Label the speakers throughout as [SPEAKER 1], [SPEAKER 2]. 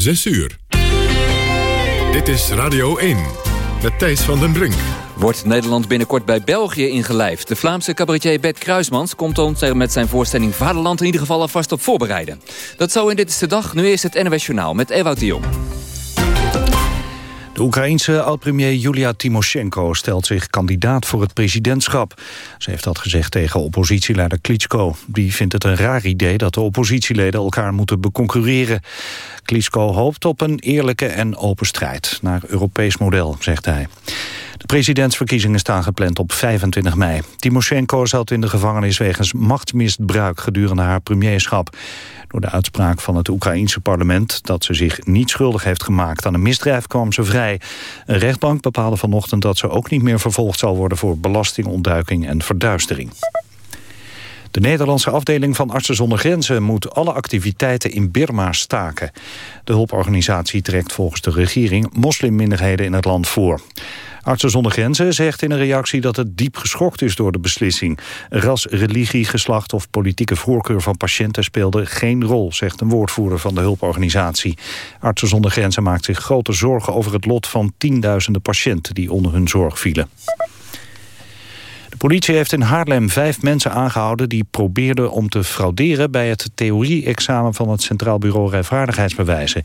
[SPEAKER 1] 6 uur. Dit is Radio 1 met Thijs van den Brink.
[SPEAKER 2] Wordt Nederland binnenkort bij België ingelijfd? De Vlaamse cabaretier Bert Kruismans komt ons er met zijn voorstelling Vaderland in ieder geval alvast op voorbereiden. Dat zo in Dit is de Dag. Nu is het NOS Journaal met Ewout de Jong.
[SPEAKER 3] De Oekraïense oud-premier Julia Timoshenko stelt zich kandidaat voor het presidentschap. Ze heeft dat gezegd tegen oppositieleider Klitschko. Die vindt het een raar idee dat de oppositieleden elkaar moeten beconcurreren. Klitschko hoopt op een eerlijke en open strijd naar Europees model, zegt hij. De presidentsverkiezingen staan gepland op 25 mei. Timoshenko zat in de gevangenis wegens machtsmisbruik gedurende haar premierschap. Door de uitspraak van het Oekraïense parlement dat ze zich niet schuldig heeft gemaakt aan een misdrijf kwam ze vrij. Een rechtbank bepaalde vanochtend dat ze ook niet meer vervolgd zal worden voor belastingontduiking en verduistering. De Nederlandse afdeling van Artsen zonder Grenzen moet alle activiteiten in Birma staken. De hulporganisatie trekt volgens de regering moslimminderheden in het land voor. Artsen zonder Grenzen zegt in een reactie dat het diep geschokt is door de beslissing. Ras, religie, geslacht of politieke voorkeur van patiënten speelde geen rol, zegt een woordvoerder van de hulporganisatie. Artsen zonder Grenzen maakt zich grote zorgen over het lot van tienduizenden patiënten die onder hun zorg vielen. Politie heeft in Haarlem vijf mensen aangehouden... die probeerden om te frauderen bij het theorie-examen... van het Centraal Bureau Rijvaardigheidsbewijzen.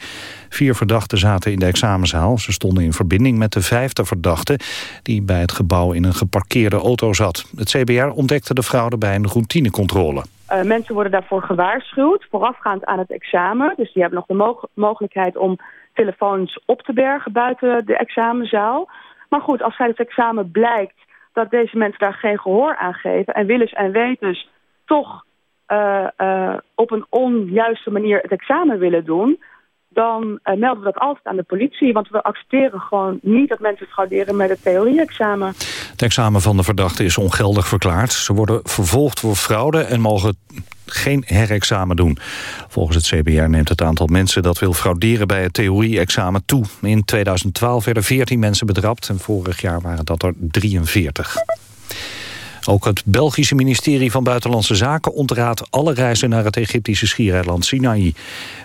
[SPEAKER 3] Vier verdachten zaten in de examenzaal. Ze stonden in verbinding met de vijfde verdachte... die bij het gebouw in een geparkeerde auto zat. Het CBR ontdekte de fraude bij een routinecontrole.
[SPEAKER 4] Uh, mensen worden daarvoor gewaarschuwd, voorafgaand aan het examen. Dus die hebben nog de mo mogelijkheid om telefoons op te bergen buiten de examenzaal. Maar goed, als bij het examen blijkt dat deze mensen daar geen gehoor aan geven... en willens en wetens toch uh, uh, op een onjuiste manier het examen willen doen... dan uh, melden we dat altijd aan de politie. Want we accepteren gewoon niet dat mensen frauderen met het theorie-examen.
[SPEAKER 3] Het examen van de verdachte is ongeldig verklaard. Ze worden vervolgd voor fraude en mogen geen herexamen doen. Volgens het CBR neemt het aantal mensen dat wil frauderen bij het theorie-examen toe. In 2012 werden 14 mensen betrapt en vorig jaar waren dat er 43. Ook het Belgische ministerie van Buitenlandse Zaken ontraadt alle reizen naar het Egyptische schiereiland Sinaï.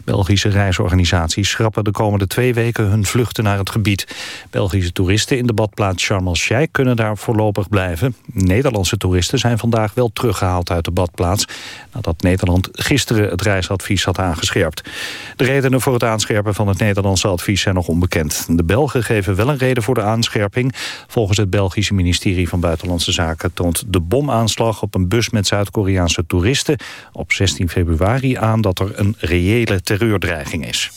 [SPEAKER 3] Belgische reisorganisaties schrappen de komende twee weken hun vluchten naar het gebied. Belgische toeristen in de badplaats Sharm el-Sheikh kunnen daar voorlopig blijven. Nederlandse toeristen zijn vandaag wel teruggehaald uit de badplaats... nadat Nederland gisteren het reisadvies had aangescherpt. De redenen voor het aanscherpen van het Nederlandse advies zijn nog onbekend. De Belgen geven wel een reden voor de aanscherping. Volgens het Belgische ministerie van Buitenlandse Zaken toont de bomaanslag op een bus met Zuid-Koreaanse toeristen op 16 februari aan dat er een reële terreurdreiging is.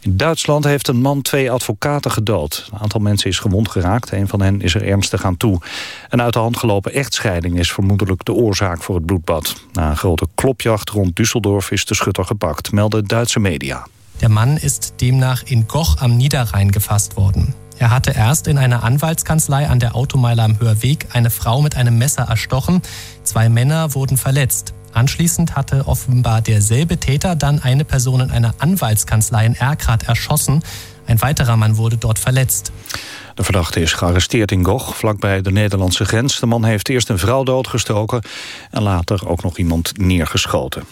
[SPEAKER 3] In Duitsland heeft een man twee advocaten gedood. Een aantal mensen is gewond geraakt. Een van hen is er ernstig aan toe. Een uit de hand gelopen echtscheiding is vermoedelijk de oorzaak voor het bloedbad. Na een grote klopjacht rond Düsseldorf is de schutter gepakt, melden Duitse media.
[SPEAKER 5] De man is demnach in Goch am Niederrhein gefasst worden. Er hatte erst in einer Anwaltskanzlei an der Automeile am Hörweg eine Frau mit einem Messer erstochen. Zwei Männer wurden verletzt. Anschließend hatte offenbar derselbe Täter dann eine Person in einer Anwaltskanzlei in Erkrath erschossen. Ein weiterer Mann wurde dort verletzt.
[SPEAKER 3] De verdachte is gearresteerd in Goch, vlakbij de Nederlandse grens. De man heeft eerst een vrouw doodgestoken en later ook nog iemand neergeschoten.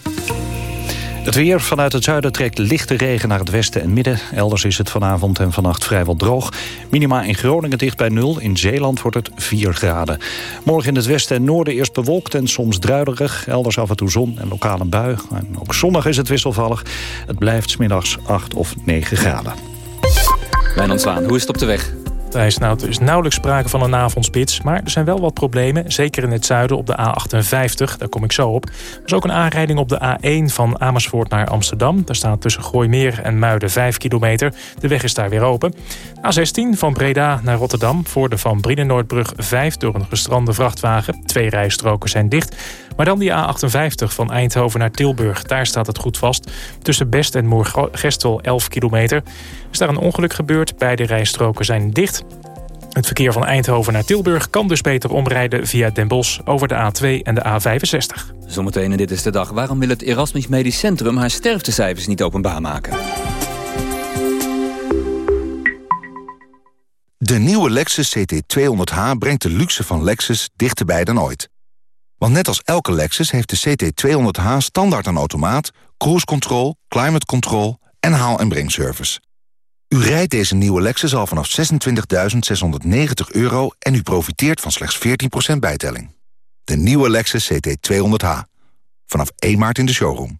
[SPEAKER 3] Het weer vanuit het zuiden trekt lichte regen naar het westen en midden. Elders is het vanavond en vannacht vrijwel droog. Minima in Groningen dicht bij nul. In Zeeland wordt het 4 graden. Morgen in het westen en noorden eerst bewolkt en soms druilerig. Elders af en toe zon en lokale bui. En ook zondag is het wisselvallig. Het blijft smiddags 8 of 9 graden.
[SPEAKER 2] Wijnand Zwaan, hoe is het op de weg?
[SPEAKER 6] Thijs, nou, er is nauwelijks sprake van een avondspits. Maar er zijn wel wat problemen. Zeker in het zuiden op de A58. Daar kom ik zo op. Er is ook een aanrijding op de A1 van Amersfoort naar Amsterdam. Daar staat tussen Gooimeer en Muiden 5 kilometer. De weg is daar weer open. A16 van Breda naar Rotterdam. Voor de Van Brienenoordbrug 5 door een gestrande vrachtwagen. Twee rijstroken zijn dicht. Maar dan die A58 van Eindhoven naar Tilburg. Daar staat het goed vast. Tussen Best en Moergestel 11 kilometer. Is daar een ongeluk gebeurd. Beide rijstroken zijn dicht. Het verkeer van Eindhoven naar Tilburg kan dus beter omrijden via Den Bosch over de A2 en de A65.
[SPEAKER 2] Zometeen in Dit is de Dag. Waarom wil het Erasmus Medisch Centrum haar sterftecijfers niet openbaar maken?
[SPEAKER 7] De nieuwe Lexus CT200H brengt de luxe van Lexus dichterbij dan ooit. Want net als elke Lexus heeft de CT200H standaard een automaat, cruise control, climate control en haal- en brengservice. U rijdt deze nieuwe Lexus al vanaf 26.690 euro en u profiteert van slechts 14% bijtelling. De nieuwe Lexus CT 200H. Vanaf 1 maart in de showroom.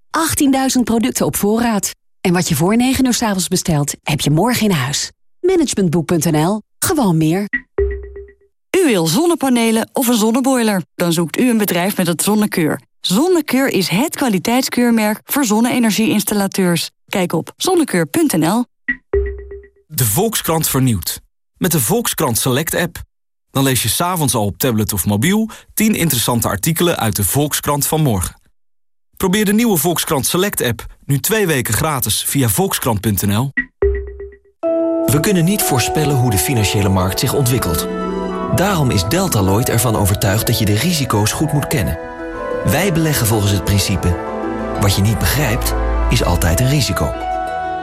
[SPEAKER 8] 18.000 producten op voorraad. En wat je voor 9 uur s avonds bestelt, heb je morgen in huis. Managementboek.nl. Gewoon meer.
[SPEAKER 9] U wil zonnepanelen of een zonneboiler? Dan zoekt u een bedrijf met het Zonnekeur. Zonnekeur is het kwaliteitskeurmerk voor zonne-energie-installateurs. Kijk op zonnekeur.nl.
[SPEAKER 10] De Volkskrant vernieuwt. Met de Volkskrant Select app. Dan lees je s'avonds al op tablet of mobiel 10 interessante artikelen uit de Volkskrant van morgen. Probeer de nieuwe Volkskrant Select app nu twee weken gratis via volkskrant.nl.
[SPEAKER 11] We kunnen niet voorspellen hoe de financiële markt zich ontwikkelt. Daarom is Deltaloid ervan overtuigd dat je de risico's goed moet kennen. Wij beleggen volgens het principe... wat je niet begrijpt, is altijd een risico.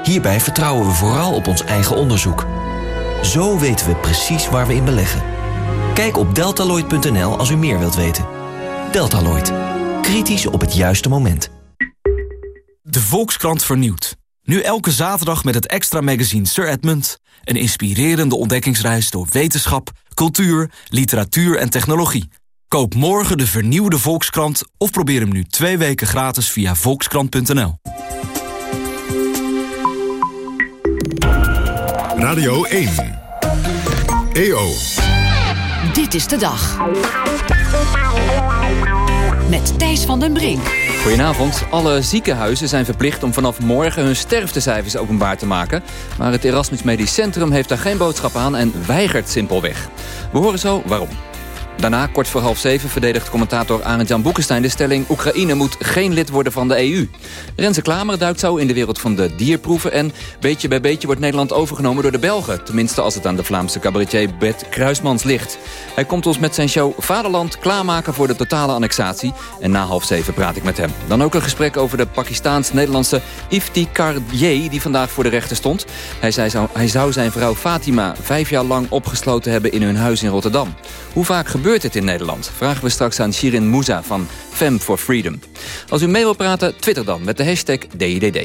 [SPEAKER 11] Hierbij vertrouwen we vooral op ons eigen onderzoek. Zo weten we precies waar we in beleggen. Kijk op deltaloid.nl als u meer wilt weten. Deltaloid. Kritisch op het juiste moment.
[SPEAKER 10] De Volkskrant vernieuwt. Nu elke zaterdag met het extra magazine Sir Edmund. Een inspirerende ontdekkingsreis door wetenschap, cultuur, literatuur en technologie. Koop morgen de vernieuwde Volkskrant of probeer hem nu twee weken gratis via volkskrant.nl.
[SPEAKER 1] Radio 1. EO.
[SPEAKER 8] Dit is de dag. Met Thijs van den Brink.
[SPEAKER 2] Goedenavond. Alle ziekenhuizen zijn verplicht om vanaf morgen hun sterftecijfers openbaar te maken. Maar het Erasmus Medisch Centrum heeft daar geen boodschap aan en weigert simpelweg. We horen zo waarom. Daarna, kort voor half zeven, verdedigt commentator Arend-Jan Boekenstein de stelling... Oekraïne moet geen lid worden van de EU. Renze Klamer duikt zo in de wereld van de dierproeven... en beetje bij beetje wordt Nederland overgenomen door de Belgen. Tenminste als het aan de Vlaamse cabaretier Bert Kruismans ligt. Hij komt ons met zijn show Vaderland klaarmaken voor de totale annexatie. En na half zeven praat ik met hem. Dan ook een gesprek over de Pakistaans-Nederlandse Iftikhar die vandaag voor de rechter stond. Hij, zei, zou, hij zou zijn vrouw Fatima vijf jaar lang opgesloten hebben in hun huis in Rotterdam. Hoe vaak gebeurt gebeurt het in Nederland? Vragen we straks aan Shirin Moussa van Fem for Freedom. Als u mee wilt praten, twitter dan met de hashtag DIDD.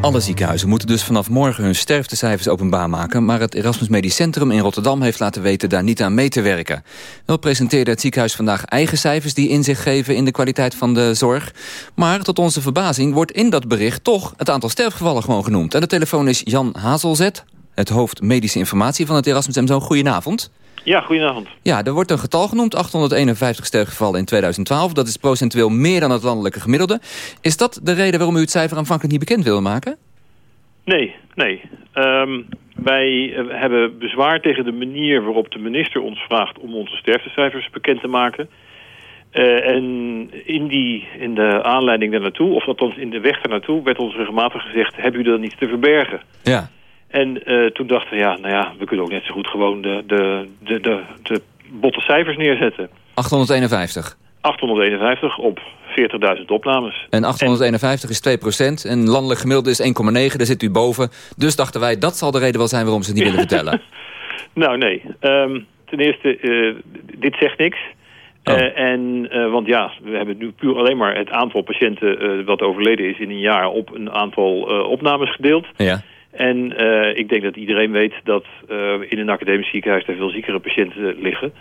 [SPEAKER 2] Alle ziekenhuizen moeten dus vanaf morgen hun sterftecijfers openbaar maken... maar het Erasmus Medisch Centrum in Rotterdam heeft laten weten daar niet aan mee te werken. Wel presenteerde het ziekenhuis vandaag eigen cijfers die inzicht geven in de kwaliteit van de zorg. Maar tot onze verbazing wordt in dat bericht toch het aantal sterfgevallen gewoon genoemd. En de telefoon is Jan Hazelzet, het hoofd medische informatie van het Erasmus MC. Goedenavond.
[SPEAKER 12] Ja, goedenavond.
[SPEAKER 2] Ja, er wordt een getal genoemd, 851 sterfgevallen in 2012. Dat is procentueel meer dan het landelijke gemiddelde. Is dat de reden waarom u het cijfer aanvankelijk niet bekend wilde maken?
[SPEAKER 12] Nee, nee. Um, wij uh, hebben bezwaar tegen de manier waarop de minister ons vraagt... om onze sterftecijfers bekend te maken... Uh, en in, die, in de aanleiding daar naartoe, of althans in de weg daar naartoe... werd ons regelmatig gezegd, hebben u dan niets te verbergen?
[SPEAKER 2] Ja.
[SPEAKER 12] En uh, toen dachten we, ja, nou ja, we kunnen ook net zo goed gewoon de, de, de, de, de botte cijfers neerzetten.
[SPEAKER 2] 851?
[SPEAKER 12] 851 op 40.000 opnames.
[SPEAKER 2] En 851 is 2% en landelijk gemiddelde is 1,9, daar zit u boven. Dus dachten wij, dat zal de reden wel zijn waarom ze het niet willen vertellen.
[SPEAKER 12] nou, nee. Um, ten eerste, uh, dit zegt niks. Oh. Uh, en, uh, want ja, we hebben nu puur alleen maar het aantal patiënten wat overleden is in een jaar op een aantal opnames gedeeld.
[SPEAKER 2] Ja.
[SPEAKER 12] En uh, ik denk dat iedereen weet dat uh, in een academisch ziekenhuis er veel ziekere patiënten liggen.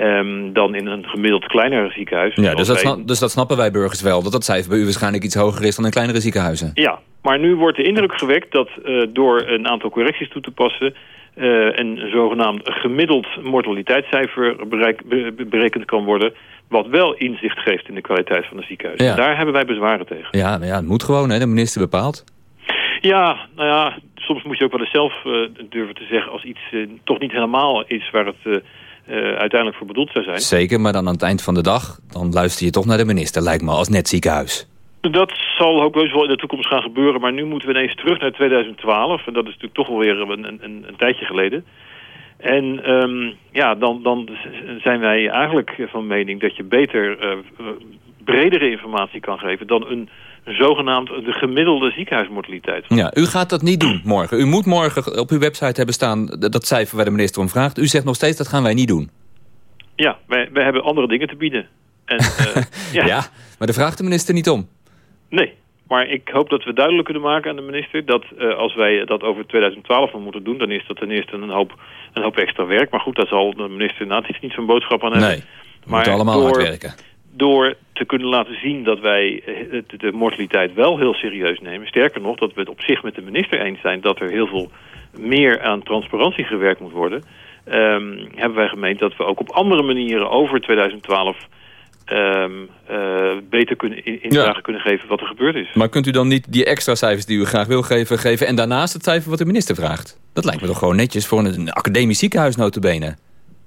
[SPEAKER 12] Um, dan in een gemiddeld kleinere ziekenhuis.
[SPEAKER 2] Ja, dus dat, dus dat snappen wij burgers wel. Dat dat cijfer bij u waarschijnlijk iets hoger is dan in kleinere ziekenhuizen.
[SPEAKER 12] Ja, maar nu wordt de indruk gewekt dat uh, door een aantal correcties toe te passen... een zogenaamd gemiddeld mortaliteitscijfer bereik, berekend kan worden wat wel inzicht geeft in de kwaliteit van de ziekenhuis. Ja. Daar hebben wij bezwaren tegen.
[SPEAKER 2] Ja, ja het moet gewoon, hè? de minister bepaalt.
[SPEAKER 12] Ja, nou ja, soms moet je ook wel eens zelf uh, durven te zeggen... als iets uh, toch niet helemaal is waar het uh, uiteindelijk voor bedoeld zou zijn.
[SPEAKER 2] Zeker, maar dan aan het eind van de dag... dan luister je toch naar de minister, lijkt me, als net ziekenhuis.
[SPEAKER 12] Dat zal ook wel in de toekomst gaan gebeuren. Maar nu moeten we ineens terug naar 2012. En dat is natuurlijk toch alweer een, een, een tijdje geleden. En um, ja, dan, dan zijn wij eigenlijk van mening dat je beter bredere informatie kan geven dan een zogenaamd de gemiddelde ziekenhuismortaliteit.
[SPEAKER 2] Ja, u gaat dat niet doen morgen. U moet morgen op uw website hebben staan dat cijfer waar de minister om vraagt. U zegt nog steeds dat gaan wij niet doen.
[SPEAKER 12] Ja, wij, wij hebben andere dingen te bieden. En, uh,
[SPEAKER 2] ja. ja, maar daar vraagt de minister niet om.
[SPEAKER 12] Nee, maar ik hoop dat we duidelijk kunnen maken aan de minister... dat uh, als wij dat over 2012 moeten doen... dan is dat ten eerste een hoop, een hoop extra werk. Maar goed, daar zal de minister na het niet zo'n boodschap aan hebben.
[SPEAKER 2] Nee, we maar moeten allemaal door, hard werken
[SPEAKER 12] door te kunnen laten zien dat wij eh, de mortaliteit wel heel serieus nemen. Sterker nog, dat we het op zich met de minister eens zijn... dat er heel veel meer aan transparantie gewerkt moet worden... Um, hebben wij gemeend dat we ook op andere manieren over 2012... Um, uh, beter kunnen indragen ja. kunnen geven wat er gebeurd is.
[SPEAKER 2] Maar kunt u dan niet die extra cijfers die u graag wil geven... geven en daarnaast het cijfer wat de minister vraagt? Dat lijkt me toch gewoon netjes voor een, een academisch ziekenhuis notabene.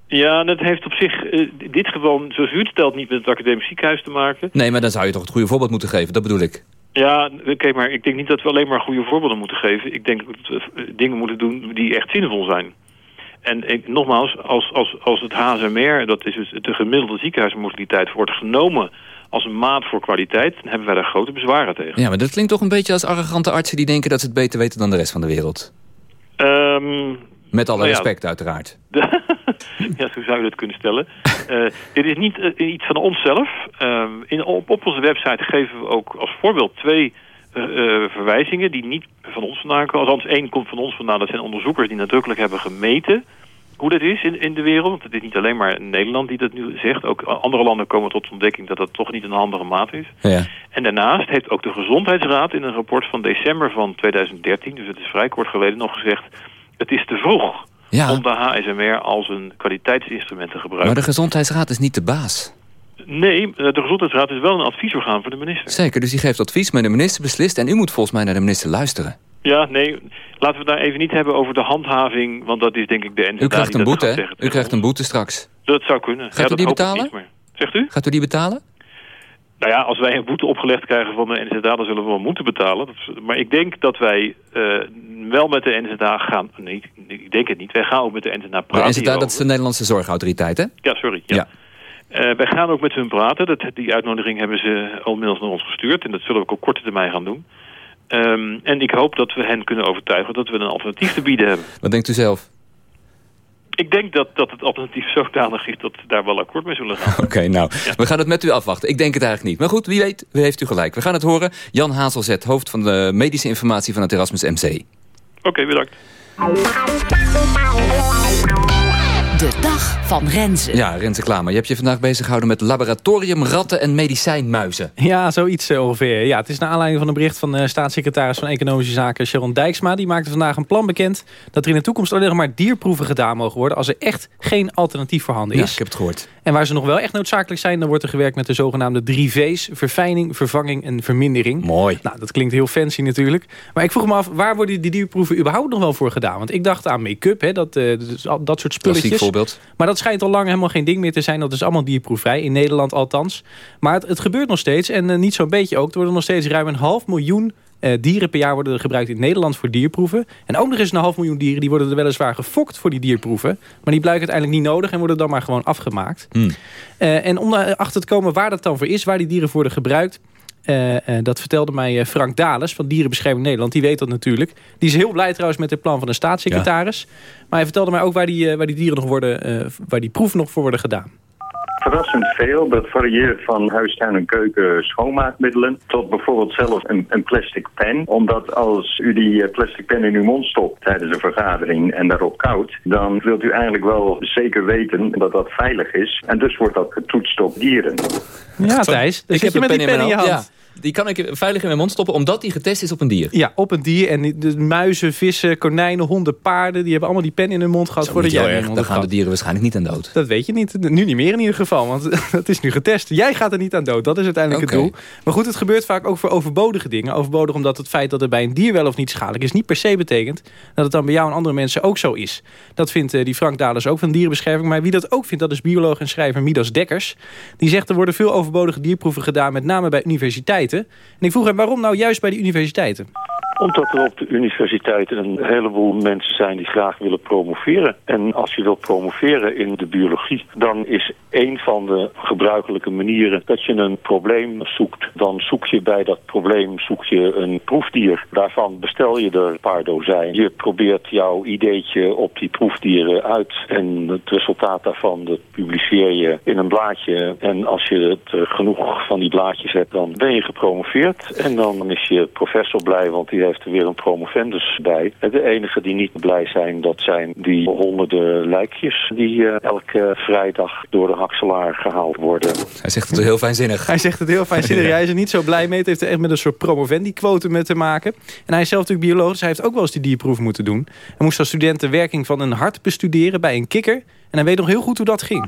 [SPEAKER 12] Ja, dat heeft op zich uh, dit gewoon, zoals u het stelt, niet met het academisch ziekenhuis te maken.
[SPEAKER 2] Nee, maar dan zou je toch het goede voorbeeld moeten geven, dat bedoel ik.
[SPEAKER 12] Ja, oké, maar ik denk niet dat we alleen maar goede voorbeelden moeten geven. Ik denk dat we eh, dingen moeten doen die echt zinvol zijn. En ik, nogmaals, als, als, als het HSMR, dat is dus de gemiddelde ziekenhuismortaliteit, wordt genomen als een maat voor kwaliteit, dan hebben wij daar grote bezwaren tegen.
[SPEAKER 2] Ja, maar dat klinkt toch een beetje als arrogante artsen die denken dat ze het beter weten dan de rest van de wereld.
[SPEAKER 12] Um,
[SPEAKER 2] Met alle nou ja, respect, uiteraard. De,
[SPEAKER 12] ja, zo zou je dat kunnen stellen. Uh, dit is niet uh, iets van onszelf. Uh, in, op, op, onze website geven we ook als voorbeeld twee uh, verwijzingen die niet van ons vandaan komen. Althans, één komt van ons vandaan. Dat zijn onderzoekers die nadrukkelijk hebben gemeten hoe dat is in, in de wereld. Want het is niet alleen maar Nederland die dat nu zegt. Ook andere landen komen tot ontdekking dat dat toch niet een handige maat is.
[SPEAKER 2] Ja.
[SPEAKER 12] En daarnaast heeft ook de Gezondheidsraad in een rapport van december van 2013... dus het is vrij kort geleden nog gezegd... het is te vroeg
[SPEAKER 2] ja.
[SPEAKER 12] om de HSMR als een kwaliteitsinstrument te gebruiken.
[SPEAKER 2] Maar de Gezondheidsraad is niet de baas.
[SPEAKER 12] Nee, de Gezondheidsraad is wel een adviesorgaan voor de minister.
[SPEAKER 2] Zeker, dus die geeft advies, maar de minister beslist... en u moet volgens mij naar de minister luisteren.
[SPEAKER 12] Ja, nee, laten we daar even niet hebben over de handhaving... want dat is denk ik de NZA
[SPEAKER 2] U krijgt een boete, hè? U krijgt een boete straks.
[SPEAKER 12] Dat zou kunnen.
[SPEAKER 2] Gaat
[SPEAKER 12] ja,
[SPEAKER 2] u die betalen?
[SPEAKER 12] Zegt u?
[SPEAKER 2] Gaat u die betalen?
[SPEAKER 12] Nou ja, als wij een boete opgelegd krijgen van de NZA... dan zullen we wel moeten betalen. Maar ik denk dat wij eh, wel met de NZA gaan... Nee, ik denk het niet. Wij gaan ook met de NZA
[SPEAKER 2] De
[SPEAKER 12] praten
[SPEAKER 2] NZA, dat is de Nederlandse Zorgautoriteit, hè?
[SPEAKER 12] Ja, sorry. Ja. Eh, wij gaan ook met hun praten. Dat, die uitnodiging hebben ze al inmiddels naar ons gestuurd. En dat zullen we ook op korte termijn gaan doen. Ehm, en ik hoop dat we hen kunnen overtuigen dat we een alternatief te bieden hebben.
[SPEAKER 2] Wat denkt u zelf?
[SPEAKER 12] Ik denk dat, dat het alternatief zodanig is dat ze daar wel akkoord mee zullen gaan.
[SPEAKER 2] Oké, nou, we gaan het met u afwachten. Ik denk het eigenlijk niet. Maar goed, wie weet, wie heeft u gelijk. We gaan het horen. Jan Hazelzet, hoofd van de medische informatie van het Erasmus MC.
[SPEAKER 12] Oké, bedankt.
[SPEAKER 8] Van Renze.
[SPEAKER 2] Ja, Renze Klamer, je hebt je vandaag bezig gehouden met laboratorium, ratten en medicijnmuizen.
[SPEAKER 13] Ja, zoiets eh, ongeveer. Ja, het is naar aanleiding van een bericht van de staatssecretaris van Economische Zaken Sharon Dijksma. Die maakte vandaag een plan bekend dat er in de toekomst alleen nog maar dierproeven gedaan mogen worden als er echt geen alternatief voorhanden
[SPEAKER 2] Ja,
[SPEAKER 13] is.
[SPEAKER 2] ik heb het gehoord.
[SPEAKER 13] En waar ze nog wel echt noodzakelijk zijn, dan wordt er gewerkt met de zogenaamde drie V's. Verfijning, vervanging en vermindering.
[SPEAKER 2] Mooi.
[SPEAKER 13] Nou, dat klinkt heel fancy natuurlijk. Maar ik vroeg me af, waar worden die dierproeven überhaupt nog wel voor gedaan? Want ik dacht aan make-up, hè, dat, eh, al- dat soort spulletjes.
[SPEAKER 2] Klassiek voorbeeld.
[SPEAKER 13] Maar dat schijnt al lang helemaal geen ding meer te zijn. Dat is allemaal dierproefvrij, in Nederland althans. Maar het, het gebeurt nog steeds, en eh, niet zo'n beetje ook. Er worden nog steeds ruim een half miljoen eh, dieren per jaar worden er gebruikt in Nederland voor dierproeven. En ook nog eens een half miljoen dieren die worden er weliswaar gefokt voor die dierproeven. Maar die blijken uiteindelijk niet nodig en worden dan maar gewoon afgemaakt.
[SPEAKER 2] Hmm.
[SPEAKER 13] Eh, en om erachter te komen waar dat dan voor is, waar die dieren voor worden gebruikt... eh, eh, dat vertelde mij eh, Frank Dales van Dierenbescherming Nederland. Die weet dat natuurlijk. Die is heel blij trouwens met het plan van de staatssecretaris. Maar hij vertelde mij ook waar die, eh, waar die dieren nog worden, eh, waar die proeven nog voor worden gedaan.
[SPEAKER 14] Verrassend veel. Dat varieert van huistuin- en keuken schoonmaakmiddelen tot bijvoorbeeld zelfs een, een plastic pen. Omdat als u die plastic pen in uw mond stopt tijdens een vergadering en daarop koudt, dan wilt u eigenlijk wel zeker weten dat dat veilig is. En dus wordt dat getoetst op dieren.
[SPEAKER 13] Ja, Thijs.
[SPEAKER 2] ik heb
[SPEAKER 13] je met
[SPEAKER 2] pen
[SPEAKER 13] die
[SPEAKER 2] in mijn
[SPEAKER 13] pen
[SPEAKER 2] hand.
[SPEAKER 13] in je hand.
[SPEAKER 2] Ja, die kan ik veilig in mijn mond stoppen, omdat die getest is op een dier.
[SPEAKER 13] Ja, op een dier. En de muizen, vissen, konijnen, honden, paarden... die hebben allemaal die pen in hun mond gehad voordat
[SPEAKER 2] niet
[SPEAKER 13] jij
[SPEAKER 2] erg,
[SPEAKER 13] mond
[SPEAKER 2] gaan de dieren waarschijnlijk niet aan dood.
[SPEAKER 13] Dat weet je niet. Nu niet meer in ieder geval, want het is nu getest. Jij gaat er niet aan dood, dat is uiteindelijk het doel. Maar goed, het gebeurt vaak ook voor overbodige dingen. Overbodig omdat het feit dat het bij een dier wel of niet schadelijk is... niet per se betekent dat het dan bij jou en andere mensen ook zo is. Dat vindt eh, die Frank Dalers ook van Dierenbescherming. Maar wie dat ook vindt, dat is bioloog en schrijver Midas Dekkers. Die zegt er worden veel overbodige dierproeven gedaan... met name bij universiteiten. En ik vroeg hem waarom nou juist bij de universiteiten?
[SPEAKER 15] Omdat er op de universiteiten een heleboel mensen zijn die graag willen promoveren. En als je wilt promoveren in de biologie, dan is een van de gebruikelijke manieren dat je een probleem zoekt. Dan zoek je bij dat probleem zoek je een proefdier. Daarvan bestel je er een paar dozijn. Je probeert jouw ideetje op die proefdieren uit. En het resultaat daarvan dat publiceer je in een blaadje. En als je het eh, genoeg van die blaadjes hebt, dan ben je gepromoveerd. En dan is je professor blij, want die heeft er weer een promovendus bij. En de enige die niet blij zijn, dat zijn die honderden lijkjes... die eh, elke vrijdag door de hakselaar gehaald worden.
[SPEAKER 2] Hij zegt het heel fijnzinnig.
[SPEAKER 13] Hij zegt het heel fijnzinnig. Hij is er niet zo blij mee. Het heeft er echt met een soort promovendi-quotum te maken. En hij is zelf natuurlijk bioloog, dus hij heeft ook wel eens die dierproef moeten doen. Hij moest als student de werking van een hart bestuderen bij een kikker. En hij weet nog heel goed hoe dat ging.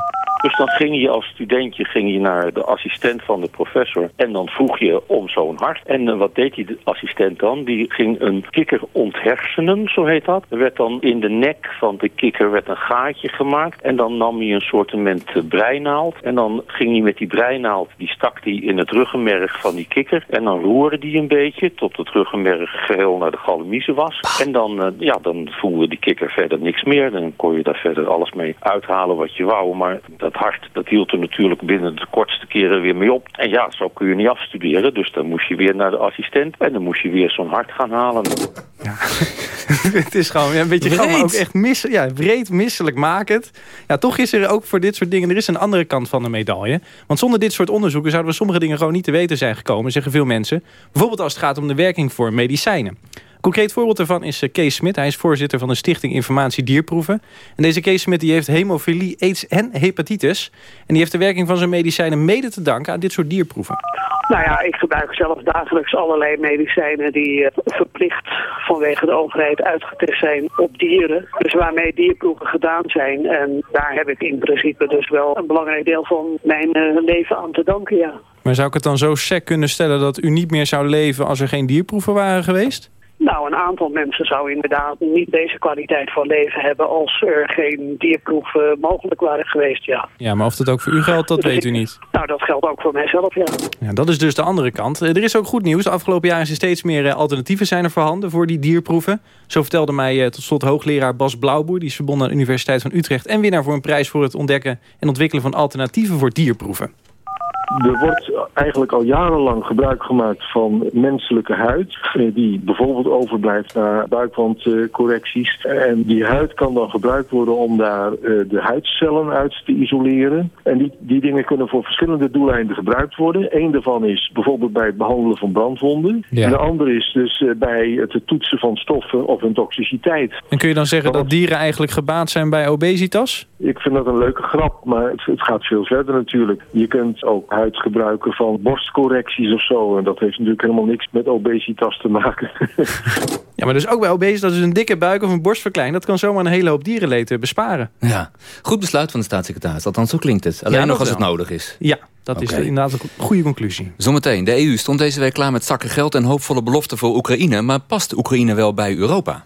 [SPEAKER 15] Dus dan ging je als studentje ging je naar de assistent van de professor. En dan vroeg je om zo'n hart. En uh, wat deed die assistent dan? Die ging een kikker onthersenen, zo heet dat. Er werd dan in de nek van de kikker werd een gaatje gemaakt. En dan nam hij een soortement uh, breinaald. En dan ging hij met die breinaald, die stak hij in het ruggenmerg van die kikker. En dan roerde die een beetje tot het ruggenmerg geheel naar de galamiezen was. En dan, uh, ja, dan voelde die kikker verder niks meer. Dan kon je daar verder alles mee uithalen wat je wou. Maar dat hart, dat hield er natuurlijk binnen de kortste keren weer mee op. En ja, zo kun je niet afstuderen. Dus dan moest je weer naar de assistent. En dan moest je weer zo'n hart gaan halen.
[SPEAKER 13] Ja. het is gewoon ja, een beetje gewoon, ook echt mis, ja, breed misselijk makend. Ja, toch is er ook voor dit soort dingen... er is een andere kant van de medaille. Want zonder dit soort onderzoeken... zouden we sommige dingen gewoon niet te weten zijn gekomen... zeggen veel mensen. Bijvoorbeeld als het gaat om de werking voor medicijnen. Concreet voorbeeld daarvan is eh, Kees Smit. Hij is voorzitter van de Stichting Informatie Dierproeven. En deze Kees Smit die heeft hemofilie, aids en hepatitis. En die heeft de werking van zijn medicijnen mede te danken aan dit soort dierproeven.
[SPEAKER 16] Nou ja, ik gebruik zelf dagelijks allerlei medicijnen die uh, verplicht vanwege de overheid uitgetest zijn op dieren. Dus waarmee dierproeven gedaan zijn. En daar heb ik in principe dus wel een belangrijk deel van mijn uh, leven aan te danken, ja.
[SPEAKER 13] Maar zou ik het dan zo sec kunnen stellen dat u niet meer zou leven als er geen dierproeven waren geweest?
[SPEAKER 16] Nou, een aantal mensen zou inderdaad niet deze kwaliteit van leven hebben als er geen dierproeven mogelijk waren geweest, ja.
[SPEAKER 13] Ja, maar of dat ook voor u geldt, dat dus weet u niet.
[SPEAKER 16] Nou, dat geldt ook voor mijzelf, ja.
[SPEAKER 13] ja. Dat is dus de andere kant. Er is ook goed nieuws. Afgelopen jaren zijn steeds meer alternatieven zijn er voorhanden voor die dierproeven. Zo vertelde mij tot slot hoogleraar Bas Blauwboer. Die is verbonden aan de Universiteit van Utrecht. En winnaar voor een prijs voor het ontdekken en ontwikkelen van alternatieven voor dierproeven.
[SPEAKER 17] Er wordt eigenlijk al jarenlang gebruik gemaakt van menselijke huid. Die bijvoorbeeld overblijft naar buikwandcorrecties. En die huid kan dan gebruikt worden om daar de huidcellen uit te isoleren. En die, die dingen kunnen voor verschillende doeleinden gebruikt worden. Eén daarvan is bijvoorbeeld bij het behandelen van brandwonden. Ja. En de andere is dus bij het toetsen van stoffen of hun toxiciteit.
[SPEAKER 13] En kun je dan zeggen dat dieren eigenlijk gebaat zijn bij obesitas?
[SPEAKER 17] Ik vind dat een leuke grap, maar het, het gaat veel verder natuurlijk. Je kunt ook huid gebruiken van borstcorrecties of zo. En dat heeft natuurlijk helemaal niks met obesitas te maken.
[SPEAKER 13] ja, maar dus ook bij obesitas, dus een dikke buik of een borstverklein... dat kan zomaar een hele hoop dierenleed besparen.
[SPEAKER 2] Ja, goed besluit van de staatssecretaris. Althans, zo klinkt het. Alleen ja, nog als wel. het nodig is.
[SPEAKER 13] Ja, dat okay. is inderdaad een goede conclusie.
[SPEAKER 2] Zometeen, de EU stond deze week klaar met zakken geld... en hoopvolle beloften voor Oekraïne. Maar past Oekraïne wel bij Europa?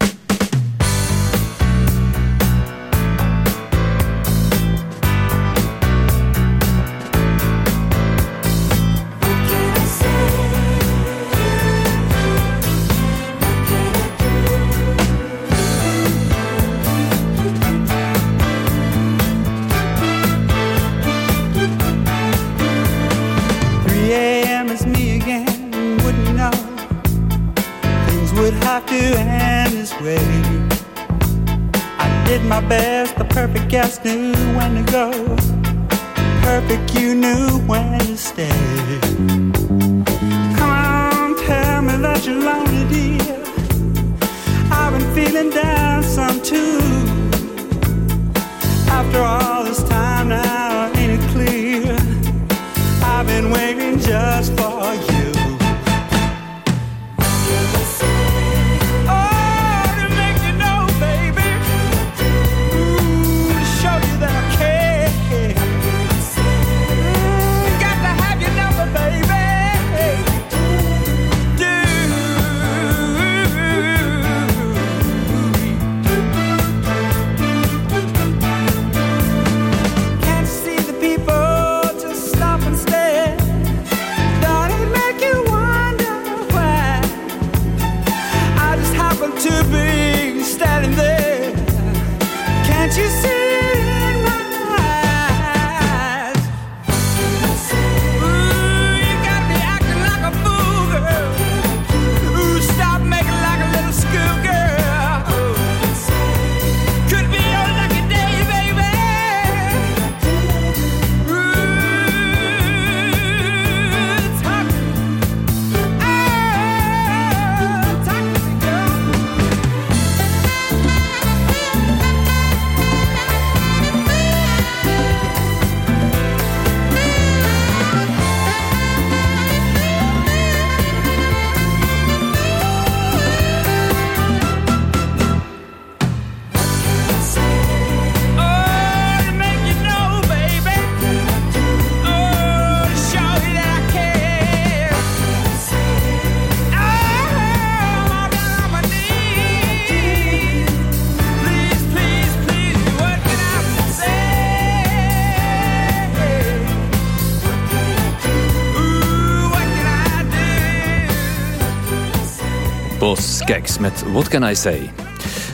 [SPEAKER 2] Keks met What Can I Say?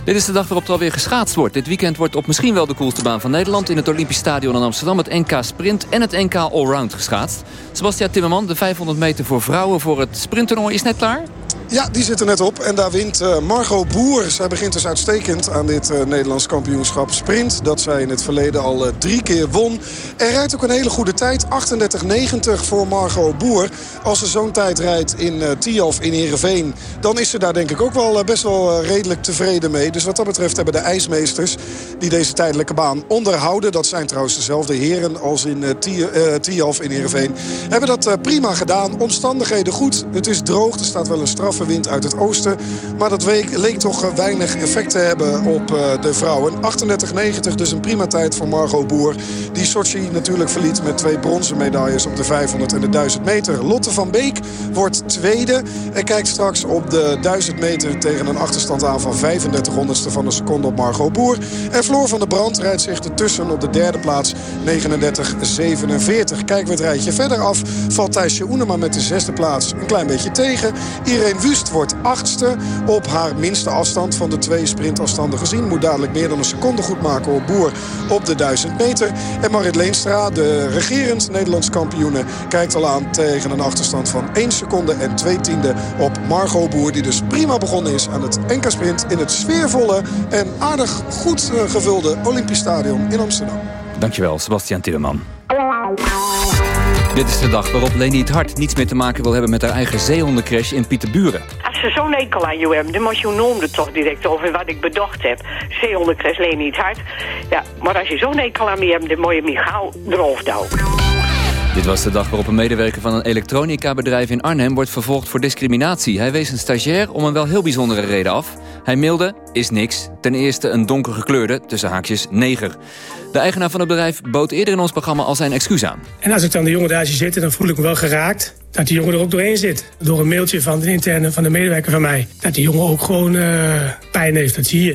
[SPEAKER 2] Dit is de dag waarop er alweer geschaatst wordt. Dit weekend wordt op misschien wel de coolste baan van Nederland... in het Olympisch Stadion in Amsterdam het NK Sprint en het NK Allround geschaatst. Sebastian Timmerman, de 500 meter voor vrouwen voor het sprinttoernooi is net klaar?
[SPEAKER 18] Ja, die zit er net op. En daar wint uh, Margot Boer. Zij begint dus uitstekend aan dit uh, Nederlands kampioenschap sprint. Dat zij in het verleden al uh, drie keer won. En rijdt ook een hele goede tijd. 38,90 voor Margot Boer. Als ze zo'n tijd rijdt in Tialf in Heerenveen... dan is ze daar denk ik ook wel best wel redelijk tevreden mee. Dus wat dat betreft hebben de ijsmeesters... die deze tijdelijke baan onderhouden... dat zijn trouwens dezelfde heren als in Tialf in Heerenveen... hebben dat prima gedaan. Omstandigheden goed. Het is droog. Er staat wel een straf wind uit het oosten. Maar dat week leek toch weinig effect te hebben op de vrouwen. 38,90 dus een prima tijd voor Margot Boer. Die Sochi natuurlijk verliet met twee bronzen medailles op de 500 en de 1000 meter. Lotte van Beek wordt tweede. En kijkt straks op de 1000 meter tegen een achterstand aan van 35 honderdste van een seconde op Margot Boer. En Floor van der Brand rijdt zich ertussen op de derde plaats 39,47. Kijken we het rijtje verder af. Valt Thijsje Oenema met de zesde plaats een klein beetje tegen. Irene Wust wordt achtste op haar minste afstand van de twee sprintafstanden gezien. Moet dadelijk meer dan een seconde goed maken op Boer op de 1000 meter. En Marit Leenstra, de regerend Nederlands kampioene... kijkt al aan tegen een achterstand van 1 seconde en 2 tiende op Margot Boer... die dus prima begonnen is aan het NK-sprint in het sfeervolle... en aardig goed gevulde Olympisch Stadion in Amsterdam.
[SPEAKER 2] Dankjewel, Sebastian Timmerman. Dit is de dag waarop Leni het Hart niets meer te maken wil hebben met haar eigen zeehondencrash in Pieterburen.
[SPEAKER 19] Als ze zo'n enkel aan je hebben, dan moet je noemde toch direct over wat ik bedacht heb. Zeehondencrash Leni het Hart. Ja, maar als je zo'n enkel aan me hebt, dan moet je me gauw erop houden.
[SPEAKER 2] Dit was de dag waarop een medewerker van een elektronica-bedrijf in Arnhem wordt vervolgd voor discriminatie. Hij wees een stagiair om een wel heel bijzondere reden af. Hij mailde, is niks. Ten eerste een donkergekleurde, tussen haakjes, neger. De eigenaar van het bedrijf bood eerder in ons programma al zijn excuus aan.
[SPEAKER 20] En als ik dan de jongen daar zie zitten, dan voel ik me wel geraakt dat die jongen er ook doorheen zit. Door een mailtje van de interne van de medewerker van mij. Dat die jongen ook gewoon uh, pijn heeft, dat zie je.